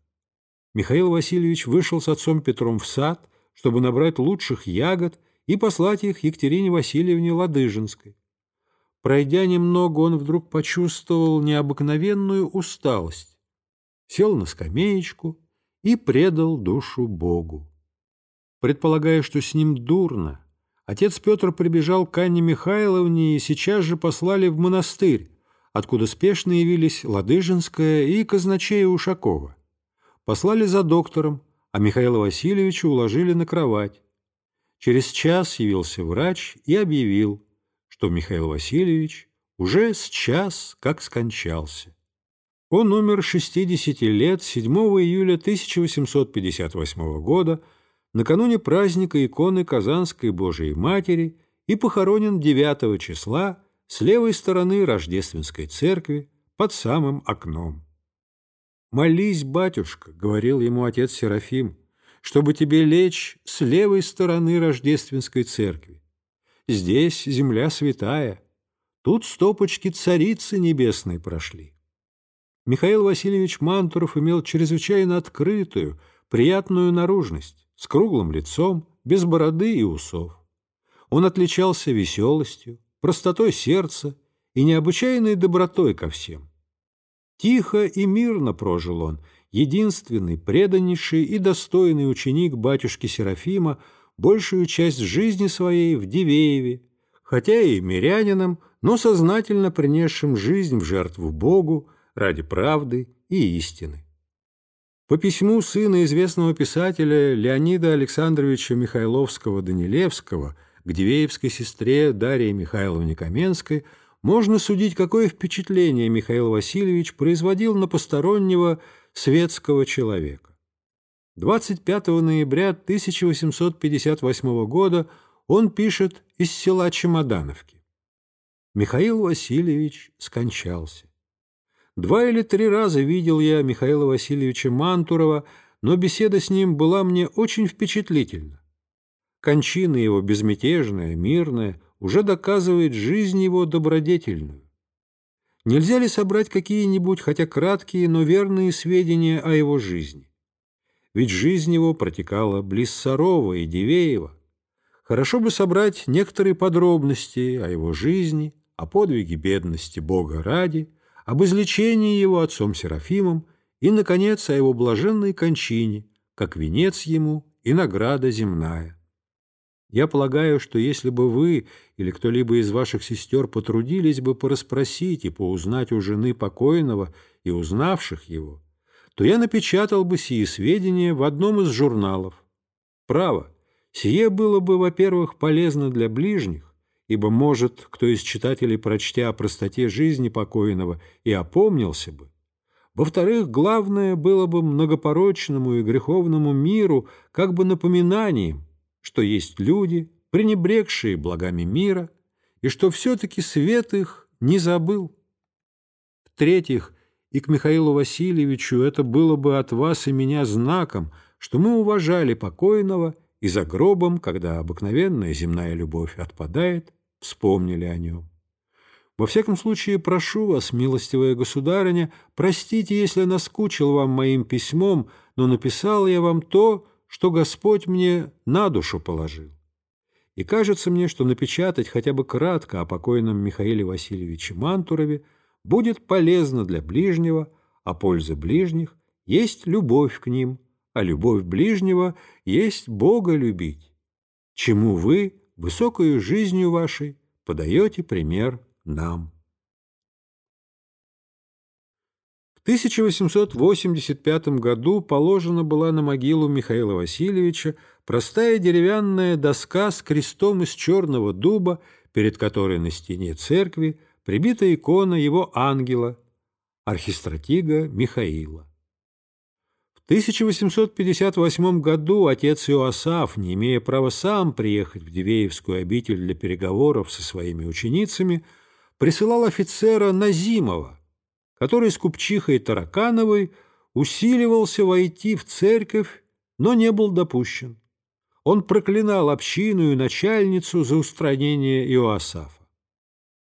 Михаил Васильевич вышел с отцом Петром в сад, чтобы набрать лучших ягод и послать их Екатерине Васильевне Ладыжинской. Пройдя немного, он вдруг почувствовал необыкновенную усталость, сел на скамеечку и предал душу Богу. Предполагая, что с ним дурно, отец Петр прибежал к Анне Михайловне и сейчас же послали в монастырь, откуда спешно явились Ладыжинская и казначея Ушакова послали за доктором, а Михаила Васильевича уложили на кровать. Через час явился врач и объявил, что Михаил Васильевич уже с час как скончался. Он умер 60 лет 7 июля 1858 года накануне праздника иконы Казанской Божией Матери и похоронен 9 числа с левой стороны Рождественской церкви под самым окном. «Молись, батюшка», — говорил ему отец Серафим, «чтобы тебе лечь с левой стороны Рождественской церкви. Здесь земля святая, тут стопочки царицы небесной прошли». Михаил Васильевич Мантуров имел чрезвычайно открытую, приятную наружность, с круглым лицом, без бороды и усов. Он отличался веселостью, простотой сердца и необычайной добротой ко всем. Тихо и мирно прожил он, единственный, преданнейший и достойный ученик батюшки Серафима, большую часть жизни своей в Дивееве, хотя и мирянином, но сознательно принесшим жизнь в жертву Богу ради правды и истины. По письму сына известного писателя Леонида Александровича Михайловского-Данилевского к Дивеевской сестре Дарье Михайловне Каменской – можно судить, какое впечатление Михаил Васильевич производил на постороннего светского человека. 25 ноября 1858 года он пишет из села Чемодановки. Михаил Васильевич скончался. Два или три раза видел я Михаила Васильевича Мантурова, но беседа с ним была мне очень впечатлительна. Кончина его безмятежная, мирная, уже доказывает жизнь его добродетельную. Нельзя ли собрать какие-нибудь, хотя краткие, но верные сведения о его жизни? Ведь жизнь его протекала близ Сарова и Дивеева. Хорошо бы собрать некоторые подробности о его жизни, о подвиге бедности Бога ради, об излечении его отцом Серафимом и, наконец, о его блаженной кончине, как венец ему и награда земная. Я полагаю, что если бы вы или кто-либо из ваших сестер потрудились бы порасспросить и поузнать у жены покойного и узнавших его, то я напечатал бы сие сведения в одном из журналов. Право, сие было бы, во-первых, полезно для ближних, ибо, может, кто из читателей, прочтя о простоте жизни покойного, и опомнился бы. Во-вторых, главное было бы многопорочному и греховному миру как бы напоминанием, что есть люди, пренебрегшие благами мира, и что все-таки свет их не забыл. В-третьих, и к Михаилу Васильевичу это было бы от вас и меня знаком, что мы уважали покойного и за гробом, когда обыкновенная земная любовь отпадает, вспомнили о нем. Во всяком случае, прошу вас, милостивая государыня, простите, если наскучил вам моим письмом, но написал я вам то, что Господь мне на душу положил. и кажется мне, что напечатать хотя бы кратко о покойном Михаиле Васильевиче Мантурове будет полезно для ближнего, а польза ближних есть любовь к ним, а любовь ближнего есть Бога любить, чему вы, высокою жизнью вашей, подаете пример нам. В 1885 году положена была на могилу Михаила Васильевича простая деревянная доска с крестом из черного дуба, перед которой на стене церкви прибита икона его ангела, архистратига Михаила. В 1858 году отец Иоасаф, не имея права сам приехать в Дивеевскую обитель для переговоров со своими ученицами, присылал офицера Назимова, который с купчихой Таракановой усиливался войти в церковь, но не был допущен. Он проклинал общину и начальницу за устранение Иоасафа.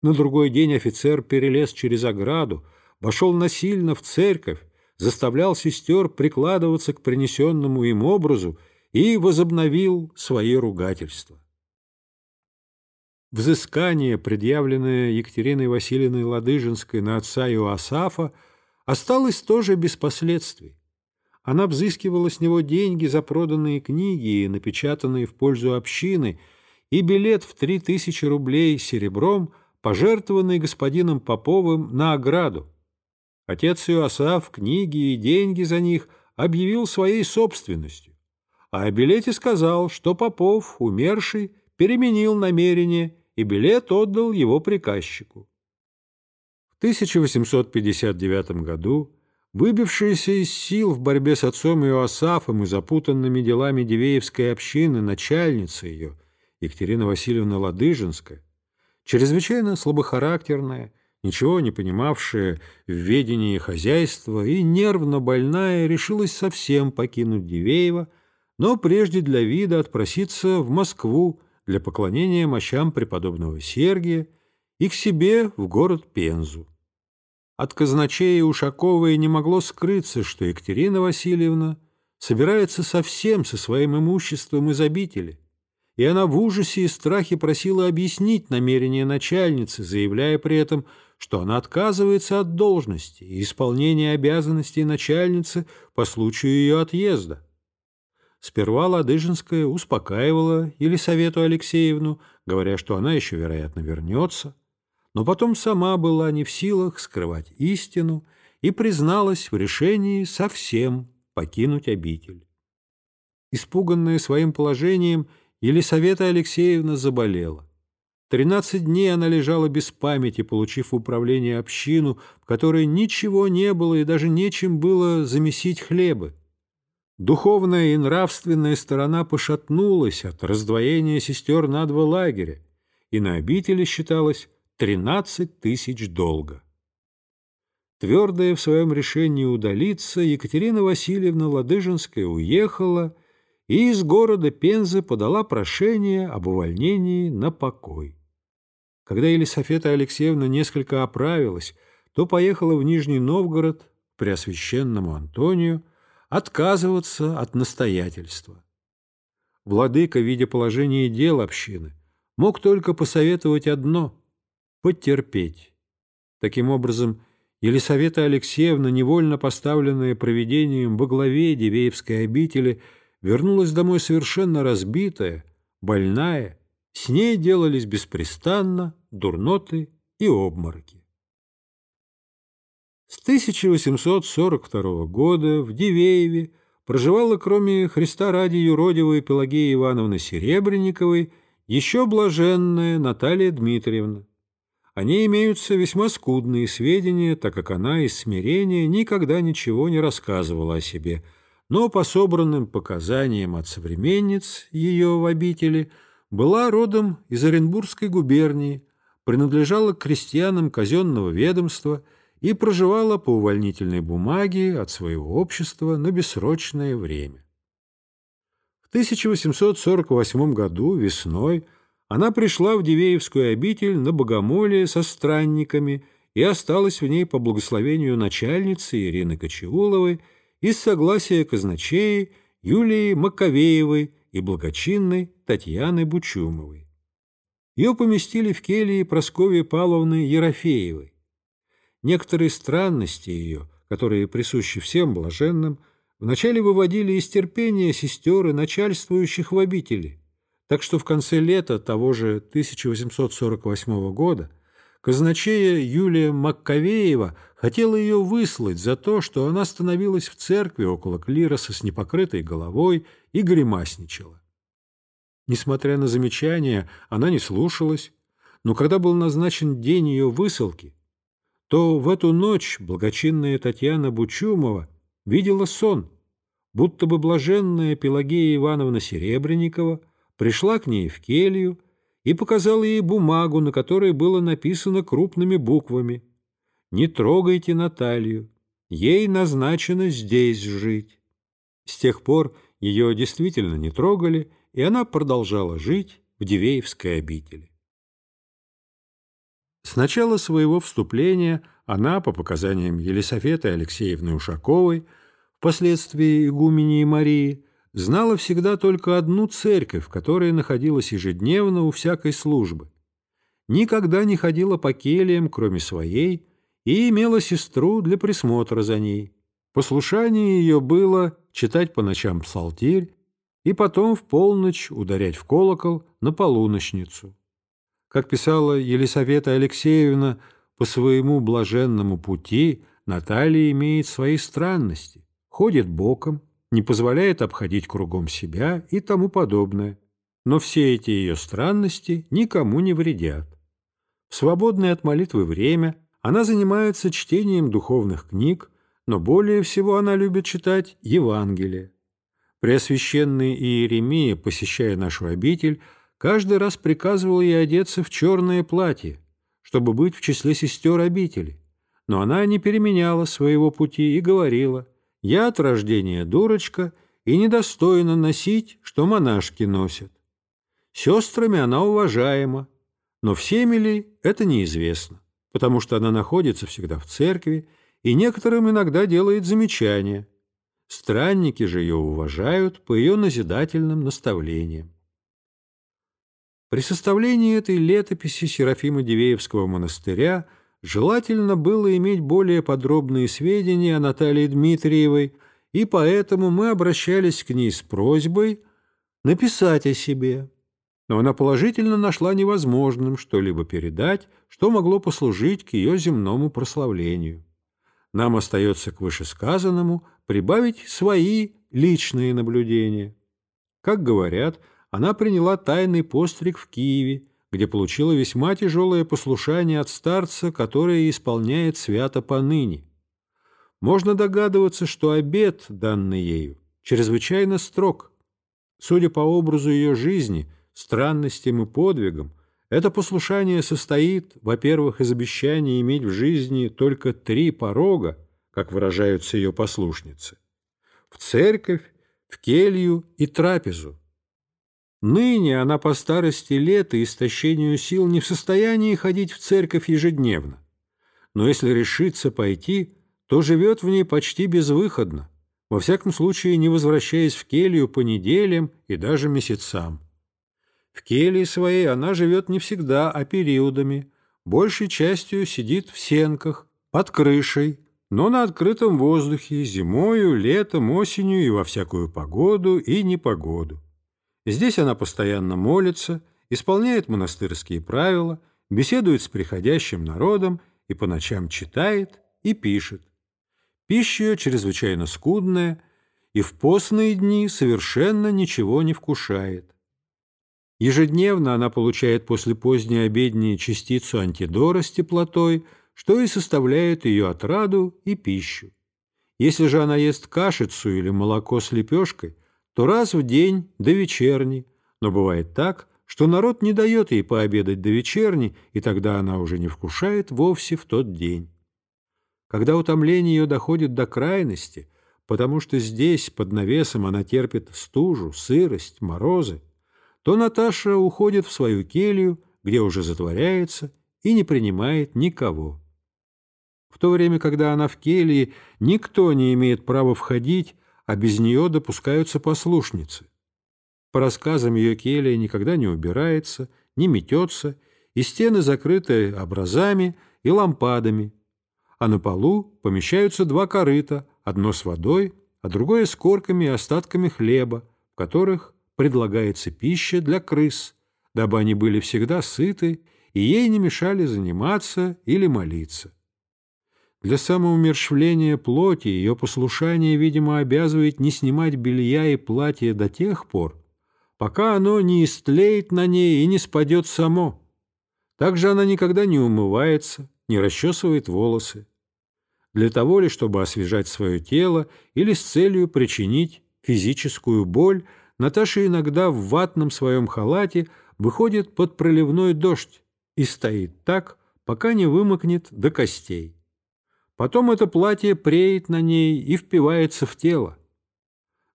На другой день офицер перелез через ограду, вошел насильно в церковь, заставлял сестер прикладываться к принесенному им образу и возобновил свои ругательства. Взыскание, предъявленное Екатериной Васильевной Ладыжинской на отца Иоасафа, осталось тоже без последствий. Она взыскивала с него деньги за проданные книги, напечатанные в пользу общины, и билет в три тысячи рублей серебром, пожертвованный господином Поповым на ограду. Отец Иосаф книги и деньги за них объявил своей собственностью, а о билете сказал, что Попов, умерший, переменил намерение, и билет отдал его приказчику. В 1859 году выбившаяся из сил в борьбе с отцом Иоасафом и запутанными делами Дивеевской общины начальница ее, Екатерина Васильевна Ладыжинская, чрезвычайно слабохарактерная, ничего не понимавшая в ведении хозяйства и нервно больная, решилась совсем покинуть Дивеево, но прежде для вида отпроситься в Москву для поклонения мощам преподобного Сергия и к себе в город Пензу. От казначея Ушаковой не могло скрыться, что Екатерина Васильевна собирается совсем со своим имуществом из обители, и она в ужасе и страхе просила объяснить намерение начальницы, заявляя при этом, что она отказывается от должности и исполнения обязанностей начальницы по случаю ее отъезда. Сперва Ладыжинская успокаивала Елисавету Алексеевну, говоря, что она еще, вероятно, вернется, но потом сама была не в силах скрывать истину и призналась в решении совсем покинуть обитель. Испуганная своим положением, Елисавета Алексеевна заболела. Тринадцать дней она лежала без памяти, получив управление общину, в которой ничего не было и даже нечем было замесить хлебы. Духовная и нравственная сторона пошатнулась от раздвоения сестер на два лагеря, и на обители считалось тринадцать тысяч долга. Твердая в своем решении удалиться, Екатерина Васильевна Ладыжинская уехала и из города Пензы подала прошение об увольнении на покой. Когда Елисафета Алексеевна несколько оправилась, то поехала в Нижний Новгород к Преосвященному Антонию, отказываться от настоятельства. Владыка, видя положение дел общины, мог только посоветовать одно — потерпеть. Таким образом, Елисавета Алексеевна, невольно поставленная проведением во главе Дивеевской обители, вернулась домой совершенно разбитая, больная, с ней делались беспрестанно дурноты и обмороки. С 1842 года в Дивееве проживала, кроме Христа ради юродивой Пелагеи Ивановны Серебренниковой, еще блаженная Наталья Дмитриевна. О ней имеются весьма скудные сведения, так как она из смирения никогда ничего не рассказывала о себе, но по собранным показаниям от современниц ее в обители была родом из Оренбургской губернии, принадлежала к крестьянам казенного ведомства – и проживала по увольнительной бумаге от своего общества на бессрочное время. В 1848 году весной она пришла в Дивеевскую обитель на богомолие со странниками и осталась в ней по благословению начальницы Ирины Кочеуловой из согласия казначеи Юлии Маковеевой и благочинной Татьяны Бучумовой. Ее поместили в келье Прасковьи Павловны Ерофеевой. Некоторые странности ее, которые присущи всем блаженным, вначале выводили из терпения сестер и начальствующих в обители, так что в конце лета того же 1848 года казначея Юлия Маккавеева хотела ее выслать за то, что она становилась в церкви около клироса с непокрытой головой и гримасничала. Несмотря на замечания, она не слушалась, но когда был назначен день ее высылки, то в эту ночь благочинная Татьяна Бучумова видела сон, будто бы блаженная Пелагея Ивановна Серебренникова пришла к ней в келью и показала ей бумагу, на которой было написано крупными буквами «Не трогайте Наталью, ей назначено здесь жить». С тех пор ее действительно не трогали, и она продолжала жить в Дивеевской обители. С начала своего вступления она, по показаниям Елисаветы Алексеевны Ушаковой, впоследствии игумении Марии, знала всегда только одну церковь, которая находилась ежедневно у всякой службы. Никогда не ходила по кельям, кроме своей, и имела сестру для присмотра за ней. Послушание ее было читать по ночам псалтирь и потом в полночь ударять в колокол на полуночницу. Как писала Елисавета Алексеевна, по своему блаженному пути Наталья имеет свои странности, ходит боком, не позволяет обходить кругом себя и тому подобное. Но все эти ее странности никому не вредят. В свободное от молитвы время она занимается чтением духовных книг, но более всего она любит читать Евангелие. Преосвященный Иеремия, посещая нашу обитель, каждый раз приказывал ей одеться в черное платье, чтобы быть в числе сестер обители. Но она не переменяла своего пути и говорила, «Я от рождения дурочка и недостойна носить, что монашки носят». Сестрами она уважаема, но всеми ли это неизвестно, потому что она находится всегда в церкви и некоторым иногда делает замечания – Странники же ее уважают по ее назидательным наставлениям. При составлении этой летописи Серафима Дивеевского монастыря желательно было иметь более подробные сведения о Наталье Дмитриевой, и поэтому мы обращались к ней с просьбой написать о себе. Но она положительно нашла невозможным что-либо передать, что могло послужить к ее земному прославлению. Нам остается к вышесказанному прибавить свои личные наблюдения. Как говорят, она приняла тайный постриг в Киеве, где получила весьма тяжелое послушание от старца, которое исполняет свято поныне. Можно догадываться, что обет, данный ею, чрезвычайно строг. Судя по образу ее жизни, странностям и подвигам, это послушание состоит, во-первых, из обещания иметь в жизни только три порога, как выражаются ее послушницы, в церковь, в келью и трапезу. Ныне она по старости лет и истощению сил не в состоянии ходить в церковь ежедневно, но если решится пойти, то живет в ней почти безвыходно, во всяком случае не возвращаясь в келью по неделям и даже месяцам. В келье своей она живет не всегда, а периодами, большей частью сидит в сенках, под крышей, но на открытом воздухе, зимою, летом, осенью и во всякую погоду и непогоду. Здесь она постоянно молится, исполняет монастырские правила, беседует с приходящим народом и по ночам читает и пишет. Пища ее чрезвычайно скудная, и в постные дни совершенно ничего не вкушает. Ежедневно она получает после поздней обедни частицу антидора с теплотой, что и составляет ее отраду и пищу. Если же она ест кашицу или молоко с лепешкой, то раз в день до вечерни, но бывает так, что народ не дает ей пообедать до вечерни, и тогда она уже не вкушает вовсе в тот день. Когда утомление ее доходит до крайности, потому что здесь, под навесом, она терпит стужу, сырость, морозы, то Наташа уходит в свою келью, где уже затворяется и не принимает никого. В то время, когда она в келье, никто не имеет права входить, а без нее допускаются послушницы. По рассказам ее келья никогда не убирается, не метется, и стены закрыты образами и лампадами, а на полу помещаются два корыта, одно с водой, а другое с корками и остатками хлеба, в которых предлагается пища для крыс, дабы они были всегда сыты и ей не мешали заниматься или молиться. Для самоумершвления плоти ее послушание, видимо, обязывает не снимать белья и платья до тех пор, пока оно не истлеет на ней и не спадет само. Также она никогда не умывается, не расчесывает волосы. Для того ли, чтобы освежать свое тело или с целью причинить физическую боль, Наташа иногда в ватном своем халате выходит под проливной дождь и стоит так, пока не вымокнет до костей. Потом это платье преет на ней и впивается в тело.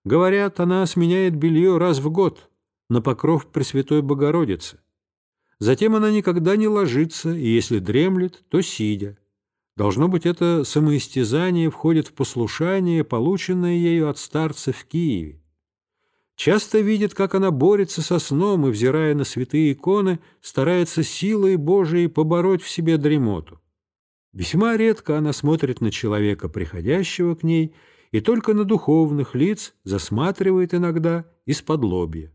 Говорят, она сменяет белье раз в год на покров Пресвятой Богородицы. Затем она никогда не ложится, и если дремлет, то сидя. Должно быть, это самоистязание входит в послушание, полученное ею от старца в Киеве. Часто видит, как она борется со сном и, взирая на святые иконы, старается силой Божией побороть в себе дремоту. Весьма редко она смотрит на человека, приходящего к ней, и только на духовных лиц засматривает иногда из-под лобья.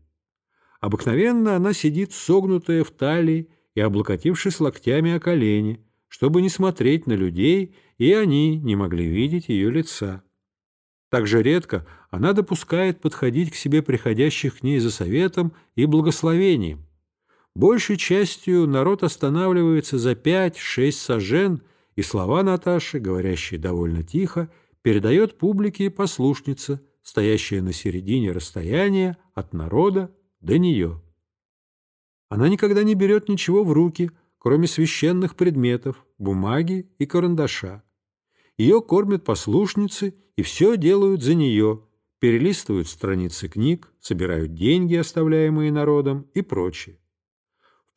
Обыкновенно она сидит согнутая в талии и облокотившись локтями о колени, чтобы не смотреть на людей, и они не могли видеть ее лица. Так же редко она допускает подходить к себе приходящих к ней за советом и благословением. Большей частью народ останавливается за пять-шесть сажен – и слова Наташи, говорящие довольно тихо, передает публике послушница, стоящая на середине расстояния от народа до нее. Она никогда не берет ничего в руки, кроме священных предметов, бумаги и карандаша. Ее кормят послушницы и все делают за нее, перелистывают страницы книг, собирают деньги, оставляемые народом и прочее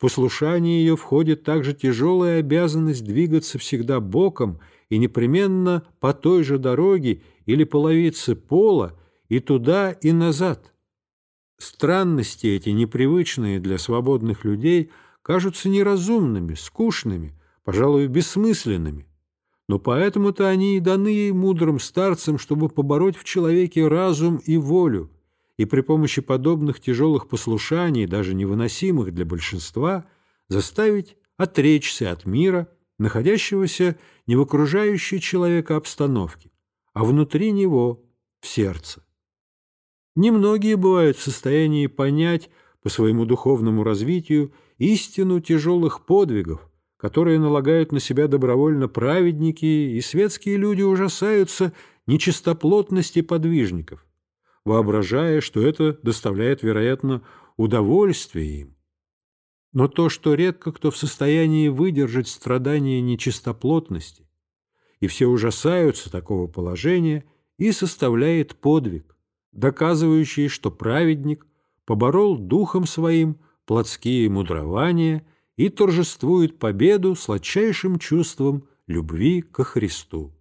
послушание ее входит также тяжелая обязанность двигаться всегда боком и непременно по той же дороге или половице пола и туда, и назад. Странности эти, непривычные для свободных людей, кажутся неразумными, скучными, пожалуй, бессмысленными. Но поэтому-то они и даны мудрым старцам, чтобы побороть в человеке разум и волю, и при помощи подобных тяжелых послушаний, даже невыносимых для большинства, заставить отречься от мира, находящегося не в окружающей человека обстановке, а внутри него, в сердце. Немногие бывают в состоянии понять по своему духовному развитию истину тяжелых подвигов, которые налагают на себя добровольно праведники, и светские люди ужасаются нечистоплотности подвижников воображая, что это доставляет, вероятно, удовольствие им. Но то, что редко кто в состоянии выдержать страдания нечистоплотности, и все ужасаются такого положения, и составляет подвиг, доказывающий, что праведник поборол духом своим плотские мудрования и торжествует победу сладчайшим чувством любви ко Христу.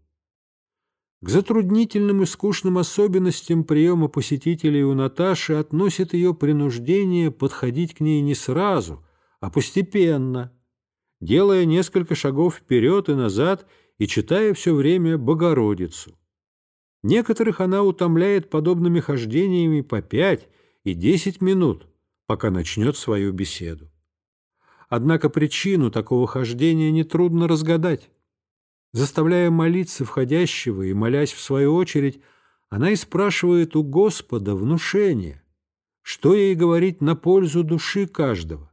К затруднительным и скучным особенностям приема посетителей у Наташи относит ее принуждение подходить к ней не сразу, а постепенно, делая несколько шагов вперед и назад и читая все время Богородицу. Некоторых она утомляет подобными хождениями по пять и десять минут, пока начнет свою беседу. Однако причину такого хождения нетрудно разгадать. Заставляя молиться входящего и молясь в свою очередь, она и спрашивает у Господа внушение, что ей говорить на пользу души каждого.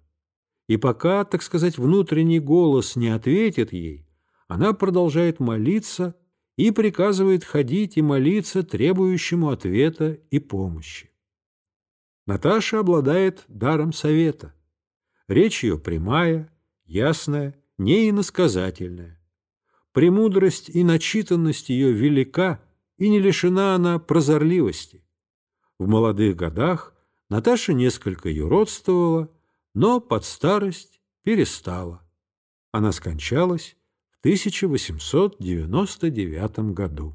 И пока, так сказать, внутренний голос не ответит ей, она продолжает молиться и приказывает ходить и молиться требующему ответа и помощи. Наташа обладает даром совета. Речь ее прямая, ясная, не иносказательная. Премудрость и начитанность ее велика, и не лишена она прозорливости. В молодых годах Наташа несколько юродствовала, но под старость перестала. Она скончалась в 1899 году.